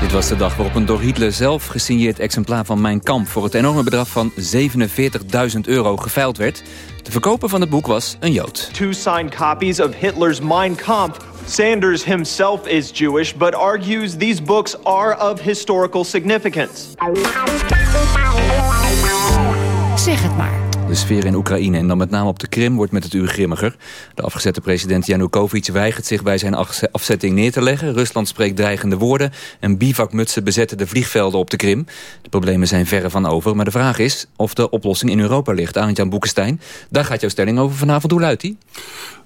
[SPEAKER 2] Dit was de dag waarop een door Hitler zelf gesigneerd exemplaar van Mijn Kamp... voor het enorme bedrag van 47.000 euro geveild werd. De verkoper van het boek was een Jood.
[SPEAKER 21] Two signed copies of Hitler's Mein Kampf Sanders himself is Jewish, but argues these books are of historical significance.
[SPEAKER 22] Zeg het maar.
[SPEAKER 2] De sfeer in Oekraïne en dan met name op de Krim wordt met het uur grimmiger. De afgezette president Janukovic weigert zich bij zijn afzetting neer te leggen. Rusland spreekt dreigende woorden en bivakmutsen bezetten de vliegvelden op de Krim. De problemen zijn verre van over, maar de vraag is of de oplossing in Europa ligt. Arend-Jan Boekenstein, daar gaat jouw stelling over vanavond. Hoe luidt die?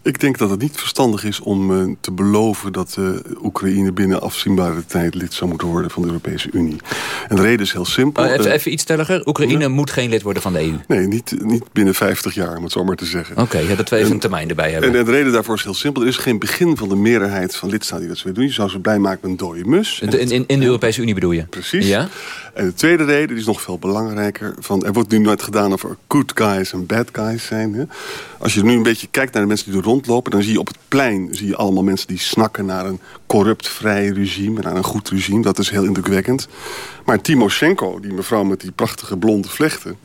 [SPEAKER 23] Ik denk dat het niet verstandig is om uh, te beloven dat uh, Oekraïne binnen afzienbare tijd lid zou moeten worden van de Europese Unie. En de reden is heel simpel.
[SPEAKER 2] Uh, even, even, iets stelliger. Oekraïne ja? moet geen lid worden van de EU.
[SPEAKER 23] Nee, niet, niet binnen 50 jaar, om het zo maar te zeggen.
[SPEAKER 2] Oké, okay, ja, dat we even en, een termijn erbij hebben.
[SPEAKER 23] En, en, de reden daarvoor is heel simpel. Er is geen begin van de meerderheid van lidstaten die dat zou doen. Je zou ze blij maken met een dode mus.
[SPEAKER 2] De, in, in de Europese Unie bedoel je?
[SPEAKER 23] Precies.
[SPEAKER 2] Ja?
[SPEAKER 23] En de tweede reden, die is nog veel belangrijker. Van, er wordt nu nooit gedaan of er good guys en bad guys zijn. Hè? Als je nu een beetje kijkt naar de mensen die er rondlopen... dan zie je op het plein zie je allemaal mensen die snakken naar een corrupt vrij regime... naar een goed regime. Dat is heel indrukwekkend. Maar Timoshenko, die mevrouw met die prachtige blonde vlechten...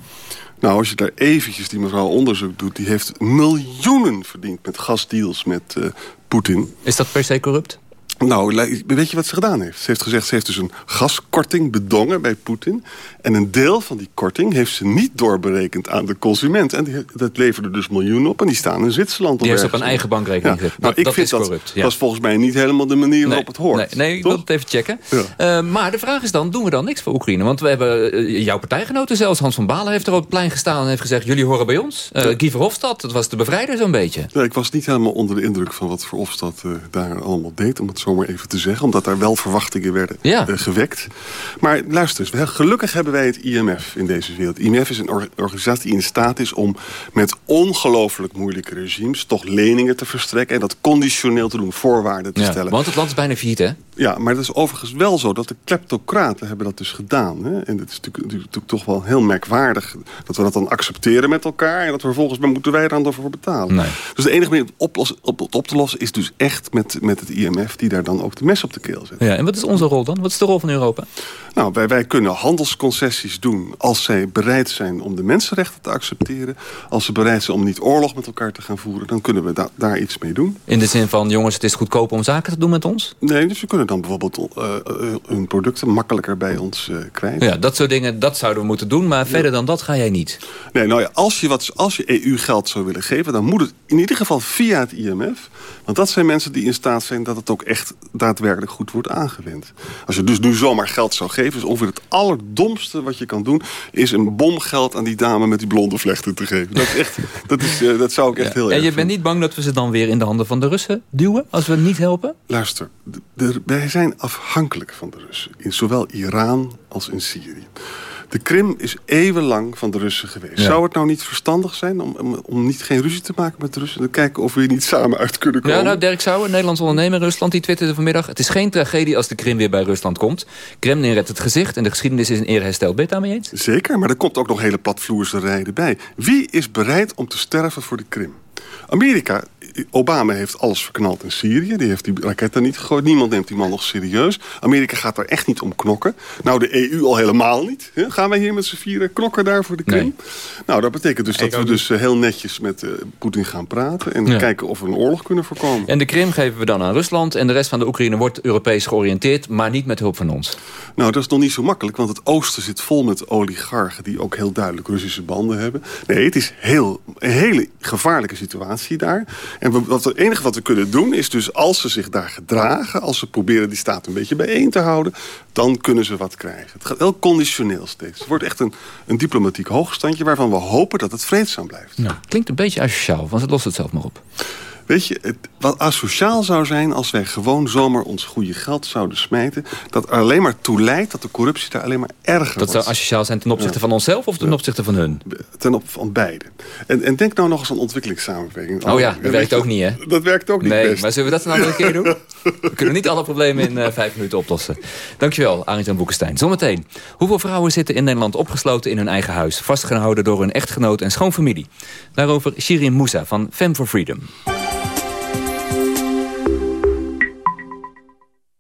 [SPEAKER 23] Nou, als je daar eventjes die mevrouw onderzoek doet... die heeft miljoenen verdiend met gasdeals met uh, Poetin.
[SPEAKER 2] Is dat per se corrupt?
[SPEAKER 23] Nou, weet je wat ze gedaan heeft? Ze heeft gezegd, ze heeft dus een gaskorting bedongen bij Poetin. En een deel van die korting heeft ze niet doorberekend aan de consument. En die, dat leverde dus miljoenen op en die staan in Zwitserland.
[SPEAKER 2] Die heeft op een eigen bankrekening
[SPEAKER 23] ja.
[SPEAKER 2] gezet.
[SPEAKER 23] Nou, ik
[SPEAKER 2] dat
[SPEAKER 23] vind
[SPEAKER 2] is
[SPEAKER 23] dat,
[SPEAKER 2] corrupt. Ja.
[SPEAKER 23] dat is volgens mij niet helemaal de manier waarop
[SPEAKER 2] nee,
[SPEAKER 23] het hoort.
[SPEAKER 2] Nee, nee ik wil het even checken. Ja. Uh, maar de vraag is dan, doen we dan niks voor Oekraïne? Want we hebben uh, jouw partijgenoten zelfs, Hans van Balen heeft er op het plein gestaan... en heeft gezegd, jullie horen bij ons. Uh, Guy Verhofstadt, dat was de bevrijder zo'n beetje.
[SPEAKER 23] Ja, ik was niet helemaal onder de indruk van wat Verhofstadt daar allemaal deed... om het zomaar even te zeggen omdat daar wel verwachtingen werden
[SPEAKER 2] ja.
[SPEAKER 23] uh, gewekt. Maar luister eens, gelukkig hebben wij het IMF in deze wereld. IMF is een or organisatie die in staat is om met ongelooflijk moeilijke regimes... toch leningen te verstrekken en dat conditioneel te doen, voorwaarden te
[SPEAKER 2] ja,
[SPEAKER 23] stellen.
[SPEAKER 2] Want het land is bijna failliet, hè?
[SPEAKER 23] Ja, maar het is overigens wel zo dat de kleptocraten hebben dat dus gedaan. Hè? En het is natuurlijk, natuurlijk, toch wel heel merkwaardig dat we dat dan accepteren met elkaar... en dat we vervolgens moeten wij er dan voor betalen.
[SPEAKER 2] Nee.
[SPEAKER 23] Dus de enige manier om op, op, op te lossen is dus echt met, met het IMF... die daar dan ook de mes op de keel zetten.
[SPEAKER 2] Ja, en wat is onze rol dan? Wat is de rol van Europa?
[SPEAKER 23] Nou, wij, wij kunnen handelsconcessies doen als zij bereid zijn om de mensenrechten te accepteren. Als ze bereid zijn om niet oorlog met elkaar te gaan voeren, dan kunnen we da daar iets mee doen.
[SPEAKER 2] In de zin van, jongens, het is goedkoop om zaken te doen met ons?
[SPEAKER 23] Nee, dus we kunnen dan bijvoorbeeld uh, uh, hun producten makkelijker bij ons uh, krijgen.
[SPEAKER 2] Ja, dat soort dingen, dat zouden we moeten doen, maar ja. verder dan dat ga jij niet.
[SPEAKER 23] Nee, nou ja, als je, wat, als je EU geld zou willen geven, dan moet het in ieder geval via het IMF. Want dat zijn mensen die in staat zijn dat het ook echt daadwerkelijk goed wordt aangewend. Als je dus nu zomaar geld zou geven, is ongeveer het allerdomste wat je kan doen... is een bomgeld aan die dame met die blonde vlechten te geven. Dat, is echt, dat, is, uh, dat zou ik echt ja. heel
[SPEAKER 2] erg
[SPEAKER 23] En
[SPEAKER 2] je bent niet bang dat we ze dan weer in de handen van de Russen duwen... als we niet helpen?
[SPEAKER 23] Luister, de, de, wij zijn afhankelijk van de Russen. In zowel Iran als in Syrië. De Krim is eeuwenlang van de Russen geweest. Ja. Zou het nou niet verstandig zijn om, om, om, niet geen ruzie te maken met de Russen... en kijken of we hier niet samen uit kunnen komen?
[SPEAKER 2] Ja, nou, Dirk Sauer, Nederlands ondernemer in Rusland... die twitterde vanmiddag... het is geen tragedie als de Krim weer bij Rusland komt. Kremlin redt het gezicht en de geschiedenis is een eer hersteld. Ben je het daarmee eens?
[SPEAKER 23] Zeker, maar er komt ook nog hele platvloerse rijden bij. Wie is bereid om te sterven voor de Krim? Amerika, Obama heeft alles verknald in Syrië. Die heeft die raketten niet gegooid. Niemand neemt die man nog serieus. Amerika gaat er echt niet om knokken. Nou, de EU al helemaal niet. Gaan wij hier met z'n vieren knokken daar voor de Krim? Nee. Nou, dat betekent dus dat we dus heel netjes met uh, Poetin gaan praten... en ja. kijken of we een oorlog kunnen voorkomen.
[SPEAKER 2] En de Krim geven we dan aan Rusland... en de rest van de Oekraïne wordt Europees georiënteerd... maar niet met hulp van ons.
[SPEAKER 23] Nou, dat is nog niet zo makkelijk... want het oosten zit vol met oligarchen... die ook heel duidelijk Russische banden hebben. Nee, het is heel, een hele gevaarlijke situatie daar... En we, wat het enige wat we kunnen doen is dus als ze zich daar gedragen... als ze proberen die staat een beetje bijeen te houden... dan kunnen ze wat krijgen. Het gaat wel conditioneel steeds. Het wordt echt een, een diplomatiek hoogstandje... waarvan we hopen dat het vreedzaam blijft.
[SPEAKER 2] Klinkt een beetje asociaal, want het lost het zelf maar op.
[SPEAKER 23] Weet je, het, wat asociaal zou zijn als wij gewoon zomaar ons goede geld zouden smijten... dat alleen maar toe leidt dat de corruptie daar alleen maar erger
[SPEAKER 2] dat
[SPEAKER 23] wordt.
[SPEAKER 2] zou asociaal zijn ten opzichte ja. van onszelf of ten ja. opzichte van hun?
[SPEAKER 23] Ten opzichte van beide. En, en denk nou nog eens aan ontwikkelingssamenwerking.
[SPEAKER 2] Oh ja, dat werkt ook niet, hè?
[SPEAKER 23] Dat werkt ook niet
[SPEAKER 2] Nee,
[SPEAKER 23] best.
[SPEAKER 2] maar zullen we dat nou een keer doen? We kunnen niet alle problemen in uh, vijf minuten oplossen. Dankjewel, Arend en Boekenstein. Zometeen, hoeveel vrouwen zitten in Nederland opgesloten in hun eigen huis... vastgehouden door hun echtgenoot en schoonfamilie? Daarover Shirin Moussa van Fem for Freedom.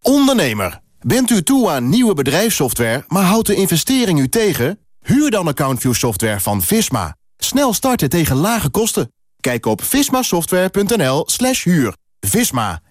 [SPEAKER 24] Ondernemer, bent u toe aan nieuwe bedrijfssoftware, maar houdt de investering u tegen? Huur dan AccountView software van Visma. Snel starten tegen lage kosten. Kijk op vismasoftware.nl slash huur. Visma.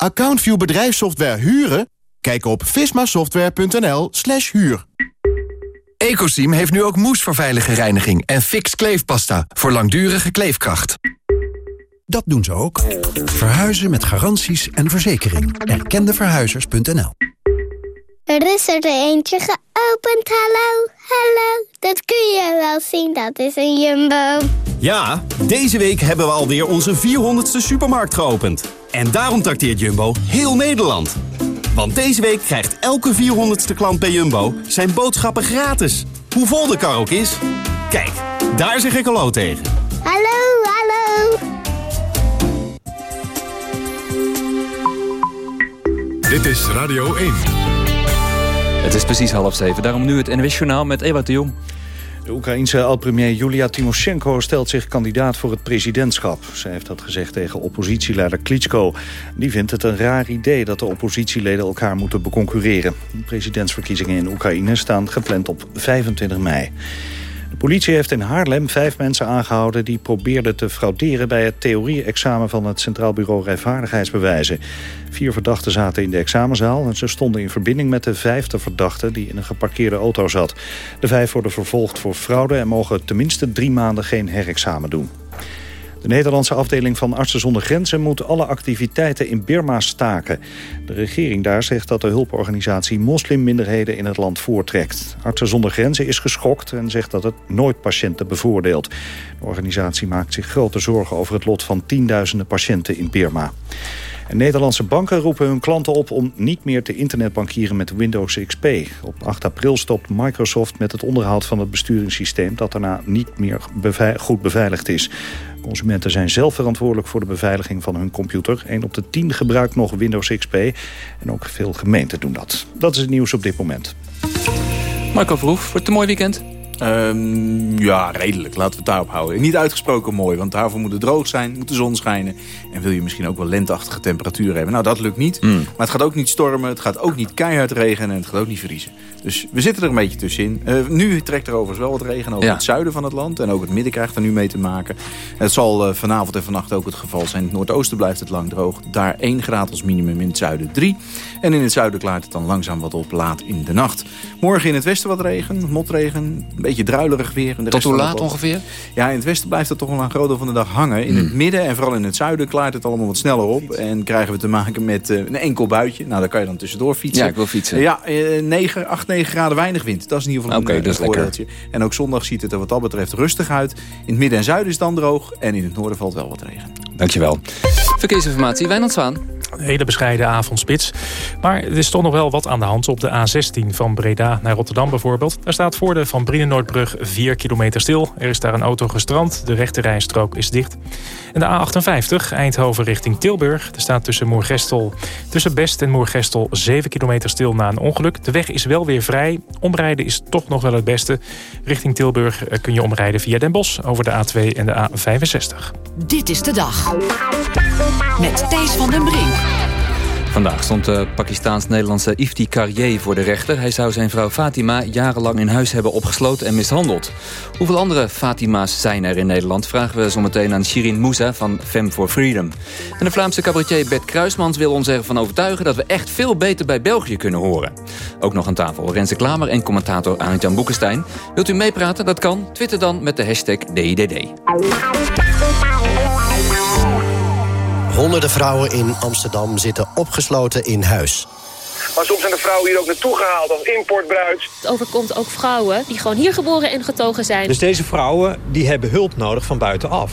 [SPEAKER 24] AccountView bedrijfssoftware huren? Kijk op vismasoftware.nl slash huur.
[SPEAKER 25] Ecosim heeft nu ook mousse voor veilige reiniging en fix kleefpasta voor langdurige kleefkracht.
[SPEAKER 26] Dat doen ze ook. Verhuizen met garanties en verzekering. Erkendeverhuizers.nl
[SPEAKER 19] Er is er eentje geopend, hallo, hallo. Dat kun je wel zien, dat is een jumbo.
[SPEAKER 27] Ja, deze week hebben we alweer onze 400ste supermarkt geopend. En daarom trakteert Jumbo heel Nederland. Want deze week krijgt elke 400ste klant bij Jumbo zijn boodschappen gratis. Hoe vol de kar ook is. Kijk, daar zeg ik hallo tegen.
[SPEAKER 19] Hallo, hallo.
[SPEAKER 28] Dit is Radio 1.
[SPEAKER 2] Het is precies half zeven, daarom nu het NWS Journaal met Ewout de Jong.
[SPEAKER 3] De Oekraïense oud-premier Julia Timoshenko stelt zich kandidaat voor het presidentschap. Zij heeft dat gezegd tegen oppositieleider Klitschko. Die vindt het een raar idee dat de oppositieleden elkaar moeten beconcurreren. De presidentsverkiezingen in Oekraïne staan gepland op 25 mei. De politie heeft in Haarlem vijf mensen aangehouden... die probeerden te frauderen bij het theorie-examen... van het Centraal Bureau Rijvaardigheidsbewijzen. Vier verdachten zaten in de examenzaal... en ze stonden in verbinding met de vijfde verdachte... die in een geparkeerde auto zat. De vijf worden vervolgd voor fraude... en mogen tenminste drie maanden geen herexamen doen. De Nederlandse afdeling van Artsen zonder Grenzen moet alle activiteiten in Birma staken. De regering daar zegt dat de hulporganisatie moslimminderheden in het land voortrekt. Artsen zonder Grenzen is geschokt en zegt dat het nooit patiënten bevoordeelt. De organisatie maakt zich grote zorgen over het lot van tienduizenden patiënten in Birma. En Nederlandse banken roepen hun klanten op om niet meer te internetbankieren met Windows XP. Op 8 april stopt Microsoft met het onderhoud van het besturingssysteem dat daarna niet meer goed beveiligd is. Consumenten zijn zelf verantwoordelijk voor de beveiliging van hun computer. 1 op de 10 gebruikt nog Windows XP en ook veel gemeenten doen dat. Dat is het nieuws op dit moment.
[SPEAKER 2] Marco Verhoef, wordt een mooi weekend?
[SPEAKER 29] Um, ja, redelijk. Laten we het daarop houden. Niet uitgesproken mooi, want daarvoor moet het droog zijn, moet de zon schijnen. En wil je misschien ook wel lenteachtige temperaturen hebben. Nou, dat lukt niet. Mm. Maar het gaat ook niet stormen, het gaat ook niet keihard regenen en het gaat ook niet vriezen. Dus we zitten er een beetje tussenin. Uh, nu trekt er overigens wel wat regen over het zuiden van het land. En ook het midden krijgt er nu mee te maken. Het zal uh, vanavond en vannacht ook het geval zijn. In het noordoosten blijft het lang droog. Daar 1 graad als minimum, in het zuiden 3. En in het zuiden klaart het dan langzaam wat op laat in de nacht. Morgen in het westen wat regen, motregen, beetje druilerig weer. En de
[SPEAKER 2] Tot hoe laat ongeveer?
[SPEAKER 29] Ja, in het westen blijft het toch wel een groot deel van de dag hangen. In het hmm. midden en vooral in het zuiden klaart het allemaal wat sneller op. En krijgen we te maken met uh, een enkel buitje. Nou, daar kan je dan tussendoor fietsen.
[SPEAKER 2] Ja, ik wil fietsen.
[SPEAKER 29] ja, uh, 9, 8, 9 graden weinig wind. Dat is in ieder geval
[SPEAKER 2] okay,
[SPEAKER 29] een,
[SPEAKER 2] dat
[SPEAKER 29] voordeeltje. En ook zondag ziet het er wat dat betreft rustig uit. In het midden en zuiden is het dan droog. En in het noorden valt wel wat regen.
[SPEAKER 2] Dankjewel. Verkeersinformatie, Wijnand Zwaan.
[SPEAKER 6] Hele bescheiden avondspits. Maar er is toch nog wel wat aan de hand op de A16 van Breda naar Rotterdam bijvoorbeeld. Daar staat voor de Van Brienenoordbrug 4 kilometer stil. Er is daar een auto gestrand, de rechte rijstrook is dicht. En de A58 Eindhoven richting Tilburg. Er staat tussen Moergestel, tussen Best en Moergestel 7 kilometer stil na een ongeluk. De weg is wel weer vrij. Omrijden is toch nog wel het beste. Richting Tilburg eh, kun je omrijden via Den Bosch over de A2 en de A65.
[SPEAKER 16] Dit is de dag. Met Thijs van den Brink.
[SPEAKER 2] Vandaag stond de Pakistaans-Nederlandse Ifti Karye voor de rechter. Hij zou zijn vrouw Fatima jarenlang in huis hebben opgesloten en mishandeld. Hoeveel andere Fatima's zijn er in Nederland? Vragen we zometeen aan Shirin Moussa van Fem for Freedom. En de Vlaamse cabaretier Bert Kruismans wil ons ervan overtuigen... dat we echt veel beter bij België kunnen horen. Ook nog aan tafel Renze Klamer en commentator Arend-Jan Boekenstein. Wilt u meepraten? Dat kan. Twitter dan met de hashtag DIDD.
[SPEAKER 30] Honderden vrouwen in Amsterdam zitten opgesloten in huis.
[SPEAKER 31] Maar soms zijn de vrouwen hier ook naartoe gehaald als importbruid.
[SPEAKER 32] Het overkomt ook vrouwen die gewoon hier geboren en getogen zijn.
[SPEAKER 20] Dus deze vrouwen die hebben hulp nodig van buitenaf.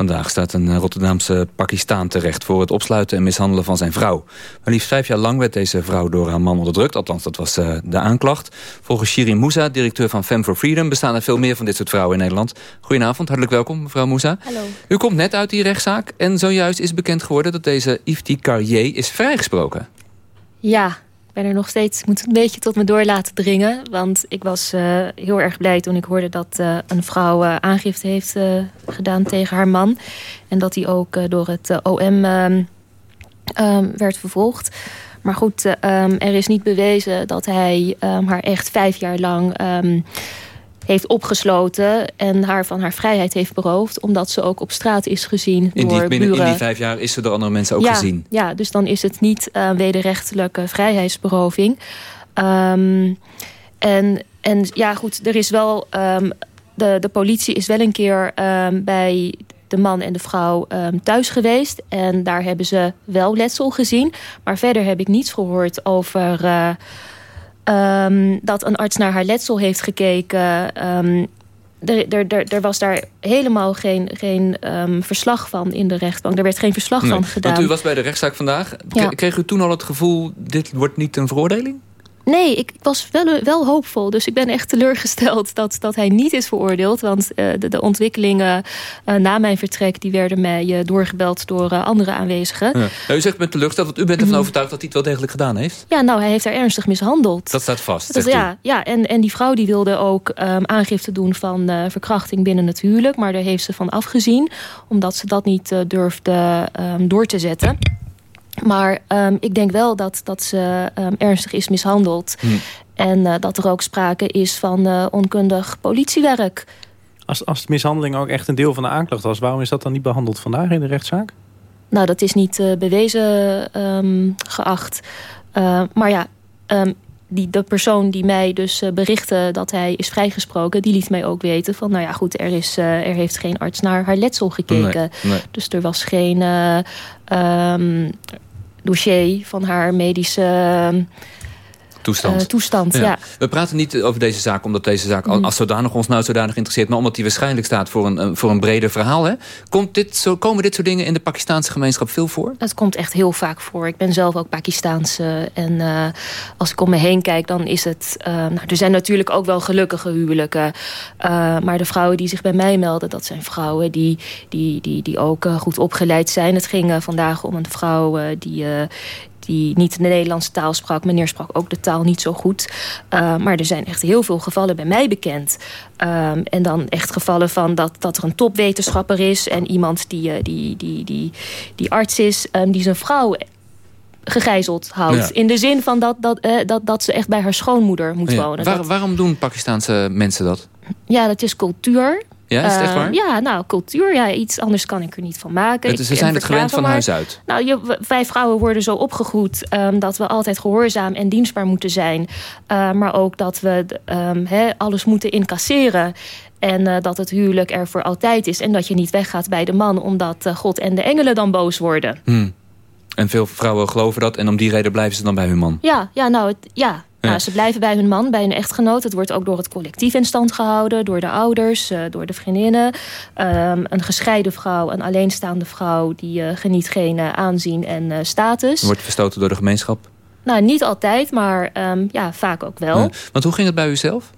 [SPEAKER 2] Vandaag staat een Rotterdamse Pakistaan terecht... voor het opsluiten en mishandelen van zijn vrouw. Maar liefst vijf jaar lang werd deze vrouw door haar man onderdrukt. Althans, dat was uh, de aanklacht. Volgens Shirin Moussa, directeur van Fem for Freedom... bestaan er veel meer van dit soort vrouwen in Nederland. Goedenavond, hartelijk welkom, mevrouw Moussa.
[SPEAKER 32] Hallo.
[SPEAKER 2] U komt net uit die rechtszaak... en zojuist is bekend geworden dat deze Ifti Carrier is vrijgesproken.
[SPEAKER 32] Ja, ben er nog steeds, ik moet een beetje tot me door laten dringen. Want ik was uh, heel erg blij toen ik hoorde dat uh, een vrouw uh, aangifte heeft gedaan tegen haar man. En dat hij ook door het OM um, um, werd vervolgd. Maar goed, um, er is niet bewezen dat hij haar echt vijf jaar lang heeft opgesloten en haar van haar vrijheid heeft beroofd... omdat ze ook op straat is gezien
[SPEAKER 2] in
[SPEAKER 32] door
[SPEAKER 2] die, binnen,
[SPEAKER 32] buren.
[SPEAKER 2] In die vijf jaar is ze door andere mensen ook
[SPEAKER 32] ja,
[SPEAKER 2] gezien?
[SPEAKER 32] Ja, dus dan is het niet uh, wederrechtelijke vrijheidsberoving. Um, en, en ja, goed, er is wel... Um, de, de politie is wel een keer um, bij de man en de vrouw um, thuis geweest. En daar hebben ze wel letsel gezien. Maar verder heb ik niets gehoord over... Uh, Um, dat een arts naar haar letsel heeft gekeken. Um, er, er, er, was daar helemaal geen, geen um, verslag van in de rechtbank. Er werd geen verslag
[SPEAKER 2] nee,
[SPEAKER 32] van gedaan.
[SPEAKER 2] Want u was bij de rechtszaak vandaag. Ja. Kreeg u toen al het gevoel, dit wordt niet een veroordeling?
[SPEAKER 32] Nee, ik was wel, wel hoopvol. Dus ik ben echt teleurgesteld dat, dat hij niet is veroordeeld. Want uh, de, de, ontwikkelingen uh, na mijn vertrek... die werden mij uh, doorgebeld door andere aanwezigen.
[SPEAKER 2] Ja. Nou, u zegt met teleurgesteld, want u bent ervan overtuigd... dat hij het wel degelijk gedaan heeft?
[SPEAKER 32] Ja, nou, hij heeft haar ernstig mishandeld.
[SPEAKER 2] Dat staat vast,
[SPEAKER 32] dat, ja, ja en, en die vrouw die wilde ook um, aangifte doen van verkrachting binnen het huwelijk. Maar daar heeft ze van afgezien. Omdat ze dat niet durfde um, door te zetten. Maar um, ik denk wel dat, dat ze um, ernstig is mishandeld.
[SPEAKER 2] Hm.
[SPEAKER 32] En uh, dat er ook sprake is van uh, onkundig politiewerk.
[SPEAKER 13] Als, als mishandeling ook echt een deel van de aanklacht was... waarom is dat dan niet behandeld vandaag in de rechtszaak?
[SPEAKER 32] Nou, dat is niet uh, bewezen um, geacht. maar ja, die, de persoon die mij dus berichtte dat hij is vrijgesproken... die liet mij ook weten van, nou ja goed, er, is, er heeft geen arts naar haar letsel gekeken.
[SPEAKER 2] Nee, nee.
[SPEAKER 32] Dus er was geen um, dossier van haar medische...
[SPEAKER 2] Toestand.
[SPEAKER 32] Uh, toestand ja. ja.
[SPEAKER 2] We praten niet over deze zaak omdat deze zaak mm. als zodanig ons nou zodanig interesseert... maar omdat die waarschijnlijk staat voor een, voor een breder verhaal. Hè? Komt dit zo, komen dit soort dingen in de Pakistaanse gemeenschap veel voor?
[SPEAKER 32] Het komt echt heel vaak voor. Ik ben zelf ook Pakistaanse. En uh, als ik om me heen kijk, dan is het... Uh, nou, er zijn natuurlijk ook wel gelukkige huwelijken. maar de vrouwen die zich bij mij melden... dat zijn vrouwen die, die, die, die ook goed opgeleid zijn. Het ging vandaag om een vrouw die die niet de Nederlandse taal sprak. Meneer sprak ook de taal niet zo goed. Uh, maar er zijn echt heel veel gevallen bij mij bekend. Um, en dan echt gevallen van dat, dat er een topwetenschapper is... en iemand die, uh, die, die, die, die arts is, um, die zijn vrouw gegijzeld houdt. Ja. In de zin van dat, dat, uh, dat, dat ze echt bij haar schoonmoeder moet
[SPEAKER 2] ja.
[SPEAKER 32] wonen.
[SPEAKER 2] Waar,
[SPEAKER 32] dat...
[SPEAKER 2] Waarom doen Pakistaanse mensen dat?
[SPEAKER 32] Ja, dat is cultuur.
[SPEAKER 2] Ja, is het echt waar?
[SPEAKER 32] Uh, ja, nou, cultuur, ja, iets anders kan ik er niet van maken.
[SPEAKER 2] Het, ze zijn het gewend van
[SPEAKER 32] maar,
[SPEAKER 2] huis uit.
[SPEAKER 32] Nou, je, wij vrouwen worden zo opgegroeid um, dat we altijd gehoorzaam en dienstbaar moeten zijn. Uh, maar ook dat we um, he, alles moeten incasseren. En uh, dat het huwelijk er voor altijd is. En dat je niet weggaat bij de man omdat uh, God en de engelen dan boos worden.
[SPEAKER 2] Hmm. En veel vrouwen geloven dat en om die reden blijven ze dan bij hun man.
[SPEAKER 32] Ja, ja nou, het, ja, ja. Nou, ze blijven bij hun man, bij hun echtgenoot. Het wordt ook door het collectief in stand gehouden. Door de ouders, uh, door de vriendinnen. Um, een gescheiden vrouw, een alleenstaande vrouw... die uh, geniet geen uh, aanzien en status.
[SPEAKER 2] Wordt verstoten door de gemeenschap?
[SPEAKER 32] Nou, niet altijd, maar um, ja, vaak ook wel. Ja.
[SPEAKER 2] Want hoe ging het bij u zelf?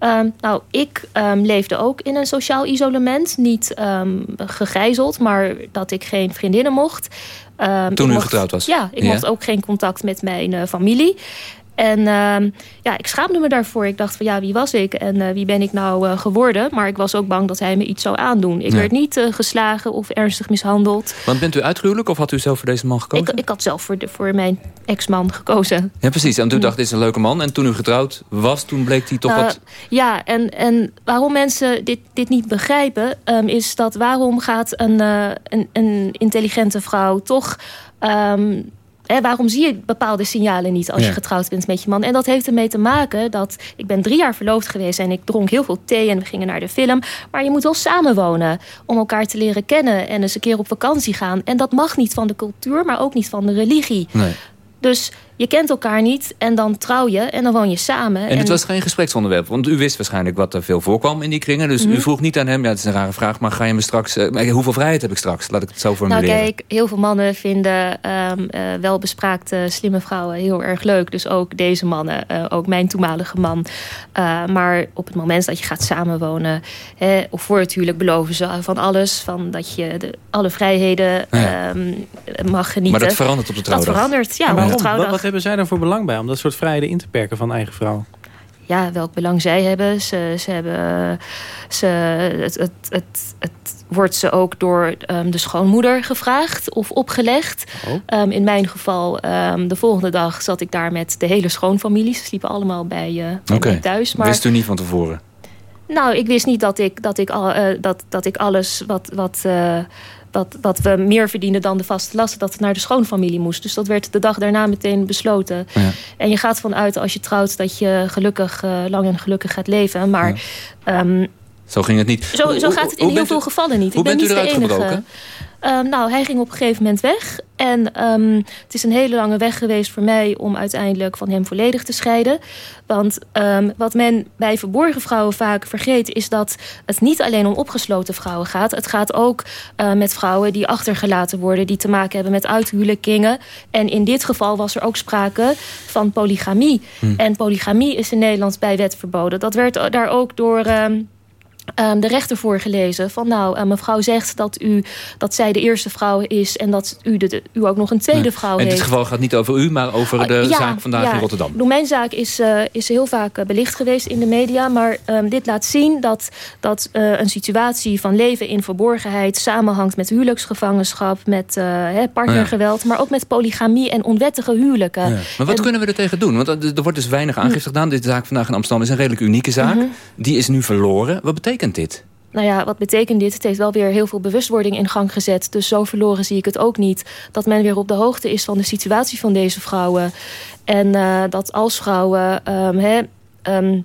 [SPEAKER 32] Um, nou, ik um, leefde ook in een sociaal isolement. Niet um, gegijzeld, maar dat ik geen vriendinnen mocht.
[SPEAKER 2] Toen u
[SPEAKER 32] mocht,
[SPEAKER 2] getrouwd was?
[SPEAKER 32] Ja, ik ja. mocht ook geen contact met mijn uh, familie. En uh, ja, ik schaamde me daarvoor. Ik dacht van ja, wie was ik en uh, wie ben ik nou uh, geworden? Maar ik was ook bang dat hij me iets zou aandoen. Ik
[SPEAKER 2] Ja.
[SPEAKER 32] werd niet uh, geslagen of ernstig mishandeld.
[SPEAKER 2] Want bent u uitgehuwelijk of had u zelf voor deze man gekozen?
[SPEAKER 32] Ik, ik had zelf voor, de, voor mijn ex-man gekozen.
[SPEAKER 2] Ja, precies. En toen dacht, dit is een leuke man. En toen u getrouwd was, toen bleek hij toch wat...
[SPEAKER 32] Ja, en, en waarom mensen dit, dit niet begrijpen... Um, is dat waarom gaat een, een, een intelligente vrouw toch... Um, Hè, waarom zie je bepaalde signalen niet als
[SPEAKER 2] Ja.
[SPEAKER 32] je getrouwd bent met je man? En dat heeft ermee te maken dat ik ben drie jaar verloofd geweest en ik dronk heel veel thee en we gingen naar de film. Maar je moet wel samenwonen om elkaar te leren kennen en eens een keer op vakantie gaan. En dat mag niet van de cultuur, maar ook niet van de religie.
[SPEAKER 2] Nee.
[SPEAKER 32] Dus je kent elkaar niet en dan trouw je en dan woon je samen.
[SPEAKER 2] En het was geen gespreksonderwerp, want u wist waarschijnlijk wat er veel voorkwam in die kringen. Dus
[SPEAKER 32] Mhm.
[SPEAKER 2] u vroeg niet aan hem, ja, het is een rare vraag, maar ga je me straks... eh, hoeveel vrijheid heb ik straks? Laat ik het zo
[SPEAKER 32] Nou
[SPEAKER 2] formuleren.
[SPEAKER 32] kijk, heel veel mannen vinden um, uh, welbespraakte, slimme vrouwen heel erg leuk. Dus ook deze mannen, uh, ook mijn toenmalige man. Uh, maar op het moment dat je gaat samenwonen... Hè, of voor het huwelijk beloven ze van alles. Van dat je de, alle vrijheden
[SPEAKER 2] Ja.
[SPEAKER 32] um, mag genieten.
[SPEAKER 13] Maar dat
[SPEAKER 2] verandert op de
[SPEAKER 32] Dat verandert, ja, op de
[SPEAKER 13] waarom?
[SPEAKER 32] trouwdag.
[SPEAKER 13] Hebben zij dan voor belang bij om dat soort vrijheden in te perken van eigen vrouw?
[SPEAKER 32] ja, welk belang zij hebben. Ze, ze hebben ze, het, het, het, het wordt ze ook door um, de schoonmoeder gevraagd of opgelegd.
[SPEAKER 2] Oh.
[SPEAKER 32] Um, in mijn geval, um, de volgende dag zat ik daar met de hele schoonfamilie. Ze sliepen allemaal bij, uh, bij thuis. Maar,
[SPEAKER 2] wist u niet van tevoren?
[SPEAKER 32] Nou, ik wist niet dat ik, dat ik, al, uh, dat, dat ik alles wat... wat uh, wat we meer verdienden dan de vaste lasten... dat het naar de schoonfamilie moest. Dus dat werd de dag daarna meteen besloten.
[SPEAKER 2] Ja.
[SPEAKER 32] En je gaat vanuit als je trouwt... dat je gelukkig, uh, lang en gelukkig gaat leven. Maar ja. um,
[SPEAKER 2] zo ging het niet.
[SPEAKER 32] Zo, zo gaat het in heel veel u, gevallen niet.
[SPEAKER 2] Hoe
[SPEAKER 32] ik ben
[SPEAKER 2] bent u
[SPEAKER 32] niet
[SPEAKER 2] eruit
[SPEAKER 32] de enige.
[SPEAKER 2] gebroken?
[SPEAKER 32] Um, nou, hij ging op een gegeven moment weg. En um, het is een hele lange weg geweest voor mij... om uiteindelijk van hem volledig te scheiden. Want um, wat men bij verborgen vrouwen vaak vergeet... is dat het niet alleen om opgesloten vrouwen gaat. Het gaat ook uh, met vrouwen die achtergelaten worden... die te maken hebben met uithuwelijkingen. En in dit geval was er ook sprake van polygamie.
[SPEAKER 2] Hm.
[SPEAKER 32] En polygamie is in Nederland bij wet verboden. Dat werd daar ook door... Um, de rechter voorgelezen. Van nou, uh, mevrouw zegt dat, u, dat zij de eerste vrouw is... en dat u, de, de, u ook nog een tweede vrouw
[SPEAKER 2] en
[SPEAKER 32] heeft.
[SPEAKER 2] dit geval gaat niet over u, maar over de
[SPEAKER 32] uh, ja,
[SPEAKER 2] zaak vandaag
[SPEAKER 32] ja.
[SPEAKER 2] in Rotterdam.
[SPEAKER 32] Mijn zaak is, uh, is heel vaak uh, belicht geweest in de media. Maar um, dit laat zien dat, dat uh, een situatie van leven in verborgenheid... samenhangt met huwelijksgevangenschap, met partnergeweld... Ja. maar ook met polygamie en onwettige huwelijken.
[SPEAKER 2] Ja. Maar wat
[SPEAKER 32] en,
[SPEAKER 2] kunnen we er tegen doen? Want er wordt dus weinig aangifte gedaan. Deze zaak vandaag in Amsterdam is een redelijk unieke zaak.
[SPEAKER 32] -hmm.
[SPEAKER 2] Die is nu verloren. Wat betekent dit?
[SPEAKER 32] nou ja, wat betekent dit? Het heeft wel weer heel veel bewustwording in gang gezet. Dus zo verloren zie ik het ook niet. Dat men weer op de hoogte is van de situatie van deze vrouwen. En uh, dat als vrouwen um, hè, um,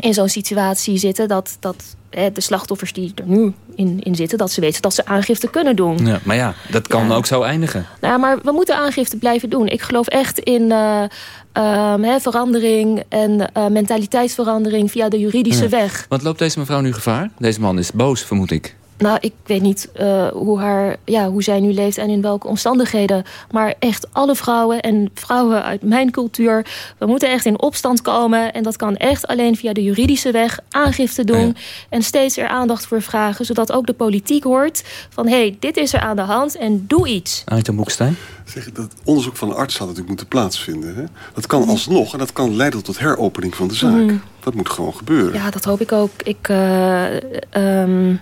[SPEAKER 32] in zo'n situatie zitten... dat, dat de slachtoffers die er nu in, in zitten... dat ze weten dat ze aangifte kunnen doen.
[SPEAKER 2] Ja, maar ja, dat kan ja. ook zo eindigen.
[SPEAKER 32] Nou, maar we moeten aangifte blijven doen. Ik geloof echt in... Uh, Um, he, verandering en uh, mentaliteitsverandering via de juridische ja. weg.
[SPEAKER 2] Want loopt deze mevrouw nu gevaar? Deze man is boos, vermoed ik.
[SPEAKER 32] Nou, ik weet niet uh, hoe, haar, ja, hoe zij nu leeft en in welke omstandigheden. Maar echt alle vrouwen en vrouwen uit mijn cultuur... we moeten echt in opstand komen. En dat kan echt alleen via de juridische weg aangifte doen. Ja. En steeds er aandacht voor vragen. Zodat ook de politiek hoort van... hé, hey, dit is er aan de hand en doe iets.
[SPEAKER 2] Uit Boekstein?
[SPEAKER 23] Zeg, dat onderzoek van de arts had natuurlijk moeten plaatsvinden. Hè? Dat kan alsnog en dat kan leiden tot heropening van de zaak. Mm. Dat moet gewoon gebeuren.
[SPEAKER 32] Ja, dat hoop ik ook. Ik... Uh, um,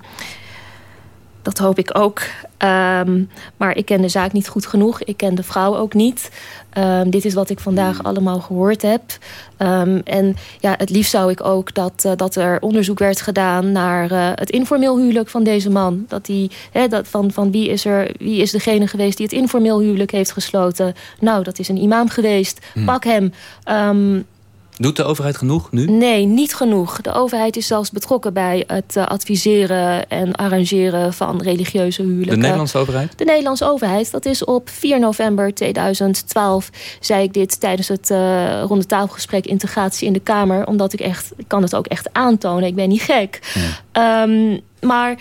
[SPEAKER 32] dat hoop ik ook. Um, maar ik ken de zaak niet goed genoeg. Ik ken de vrouw ook niet. Um, dit is wat ik vandaag mm. allemaal gehoord heb. Um, en ja, het liefst zou ik ook dat, uh, dat er onderzoek werd gedaan... naar uh, het informeel huwelijk van deze man. Dat die, dat van, van wie, is er, wie is degene geweest die het informeel huwelijk heeft gesloten? Nou, dat is een imam geweest. Mm. Pak hem.
[SPEAKER 2] Doet de overheid genoeg nu?
[SPEAKER 32] Nee, niet genoeg. De overheid is zelfs betrokken bij het uh, adviseren en arrangeren van religieuze huwelijken.
[SPEAKER 2] De Nederlandse overheid?
[SPEAKER 32] De Nederlandse overheid. Dat is op 4 november 2012 zei ik dit tijdens het uh, rondetafelgesprek integratie in de Kamer. Omdat ik echt, ik kan het ook echt aantonen. Ik ben niet gek. Um, maar...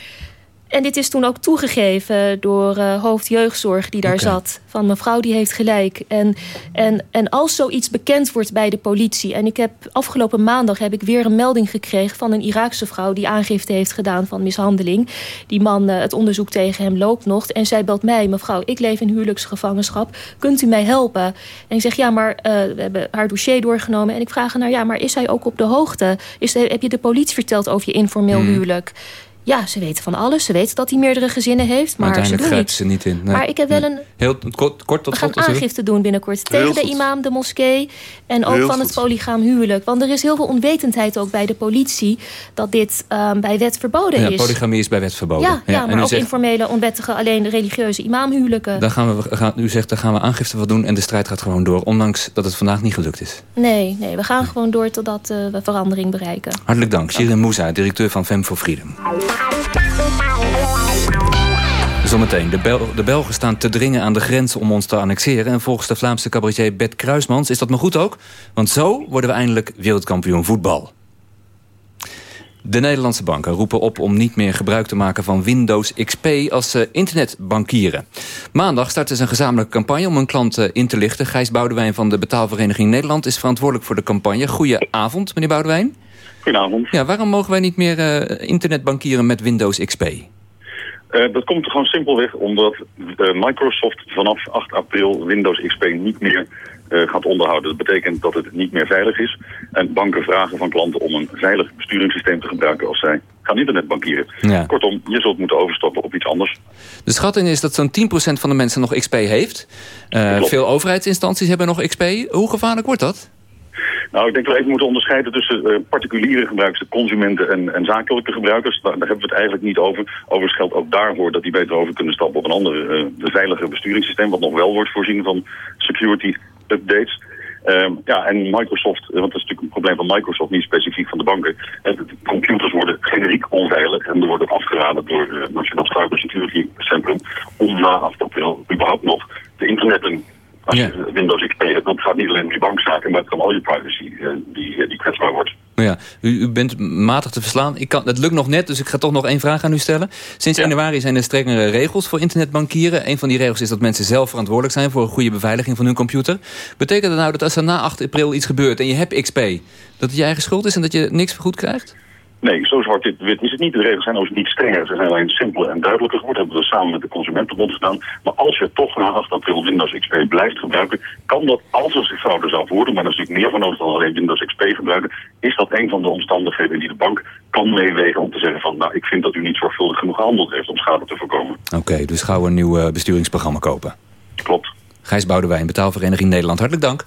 [SPEAKER 32] En dit is toen ook toegegeven door uh, hoofdjeugdzorg die daar okay. zat. Van mevrouw die heeft gelijk. En, en, en als zoiets bekend wordt bij de politie... en ik heb afgelopen maandag heb ik weer een melding gekregen... van een Iraakse vrouw die aangifte heeft gedaan van mishandeling. Die man, uh, het onderzoek tegen hem loopt nog. En zij belt mij, mevrouw, ik leef in huwelijksgevangenschap. Kunt u mij helpen? En ik zeg, ja, maar uh, we hebben haar dossier doorgenomen. En ik vraag haar, nou ja, maar is hij ook op de hoogte? Is heb je de politie verteld over je informeel hmm. Ja, ze weten van alles. Ze weten dat hij meerdere gezinnen heeft. Maar,
[SPEAKER 2] maar
[SPEAKER 32] ze doen
[SPEAKER 2] niet. ze niet in.
[SPEAKER 32] Nee. Maar ik heb wel een...
[SPEAKER 2] Heel kort, kort tot
[SPEAKER 32] We gaan aangifte doen binnenkort. Tegen de imam, de moskee. En ook heel van goed. het polygaam huwelijk. Want er is heel veel onwetendheid ook bij de politie... dat dit um, bij wet verboden
[SPEAKER 2] ja,
[SPEAKER 32] is.
[SPEAKER 2] polygamie is bij wet verboden.
[SPEAKER 32] Ja, ja, ja maar ook zegt, informele, onwettige, alleen religieuze imamhuwelijken.
[SPEAKER 2] Dan gaan we, gaan, u zegt, daar gaan we aangifte van doen... en de strijd gaat gewoon door. Ondanks dat het vandaag niet gelukt is.
[SPEAKER 32] Nee, nee we gaan gewoon door totdat uh, we verandering bereiken.
[SPEAKER 2] Hartelijk dank. Shirin Moussa, directeur van Fem for Freedom. Zometeen. De, Bel de Belgen staan te dringen aan de grens om ons te annexeren. En volgens de Vlaamse cabaretier Bert Kruismans is dat maar goed ook. Want zo worden we eindelijk wereldkampioen voetbal. De Nederlandse banken roepen op om niet meer gebruik te maken van Windows XP als ze internetbankieren. Maandag starten ze een gezamenlijke campagne om hun klanten in te lichten. Gijs Boudewijn van de Betaalvereniging Nederland is verantwoordelijk voor de campagne. Goedenavond, meneer Boudewijn.
[SPEAKER 33] Goedenavond.
[SPEAKER 2] Ja, waarom mogen wij niet meer uh, internetbankieren met Windows XP?
[SPEAKER 33] Uh, dat komt gewoon simpelweg omdat uh, Microsoft vanaf 8 april Windows XP niet meer uh, gaat onderhouden. Dat betekent dat het niet meer veilig is. En banken vragen van klanten om een veilig besturingssysteem te gebruiken als zij gaan internetbankieren. Ja. Kortom, je zult moeten overstappen op iets anders.
[SPEAKER 2] De schatting is dat zo'n 10% van de mensen nog XP heeft. veel overheidsinstanties hebben nog XP. Hoe gevaarlijk wordt dat?
[SPEAKER 33] Nou, ik denk dat we even moeten onderscheiden tussen uh, particuliere gebruikers, consumenten en, en zakelijke gebruikers. Daar, daar, hebben we het eigenlijk niet over. Overigens geldt ook daarvoor dat die beter over kunnen stappen op een ander uh, veilige besturingssysteem, wat nog wel wordt voorzien van security updates. Um, ja, en Microsoft, want dat is natuurlijk een probleem van Microsoft, niet specifiek van de banken. De computers worden generiek onveilig en er wordt afgeraden door het National Cyber Security Centrum om na 8 april überhaupt nog de internetten als ja. je Windows XP hebt, dat gaat niet alleen om je bankzaken, maar het kan al je privacy uh, die, die kwetsbaar wordt.
[SPEAKER 2] Ja, u, u, bent matig te verslaan. Ik kan, het lukt nog net, dus ik ga toch nog één vraag aan u stellen. Sinds ja. januari zijn er strengere regels voor internetbankieren. Een van die regels is dat mensen zelf verantwoordelijk zijn... voor een goede beveiliging van hun computer. Betekent dat nou dat als er na 8 april iets gebeurt en je hebt XP... dat het je eigen schuld is en dat je niks vergoed krijgt?
[SPEAKER 33] Nee, zo zwart-wit is het niet. De regels zijn overigens niet strenger. Ze zijn alleen simpeler en duidelijker geworden. Dat hebben we samen met de Consumentenbond gedaan. Maar als je toch na 8 april Windows XP blijft gebruiken... kan dat, als er zich fraude zou voeren... maar er is natuurlijk meer van nodig dan alleen Windows XP gebruiken... is dat een van de omstandigheden die de bank kan meewegen om te zeggen van... nou, ik vind dat u niet zorgvuldig genoeg gehandeld heeft om schade te voorkomen.
[SPEAKER 2] Oké, okay, dus gauw een nieuw uh, besturingsprogramma kopen.
[SPEAKER 33] Klopt.
[SPEAKER 2] Gijs Boudewijn, Betaalvereniging Nederland. Hartelijk dank.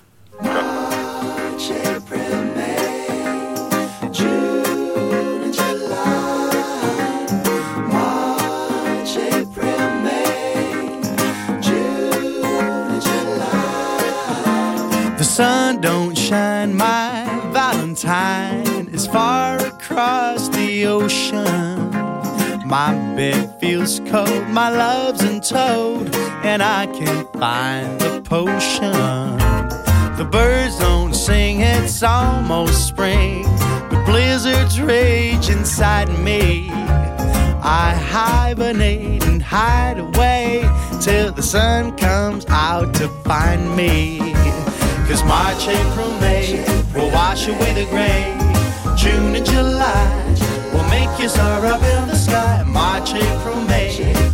[SPEAKER 34] Across the ocean. My bed feels cold, my love's in and I can't find the potion. The birds don't sing, it's almost spring, but blizzards rage inside me. I hibernate and hide away till the sun comes out to find me. Cause March, April, May will wash away the gray. June and July will make you soar up in the sky. March, April, May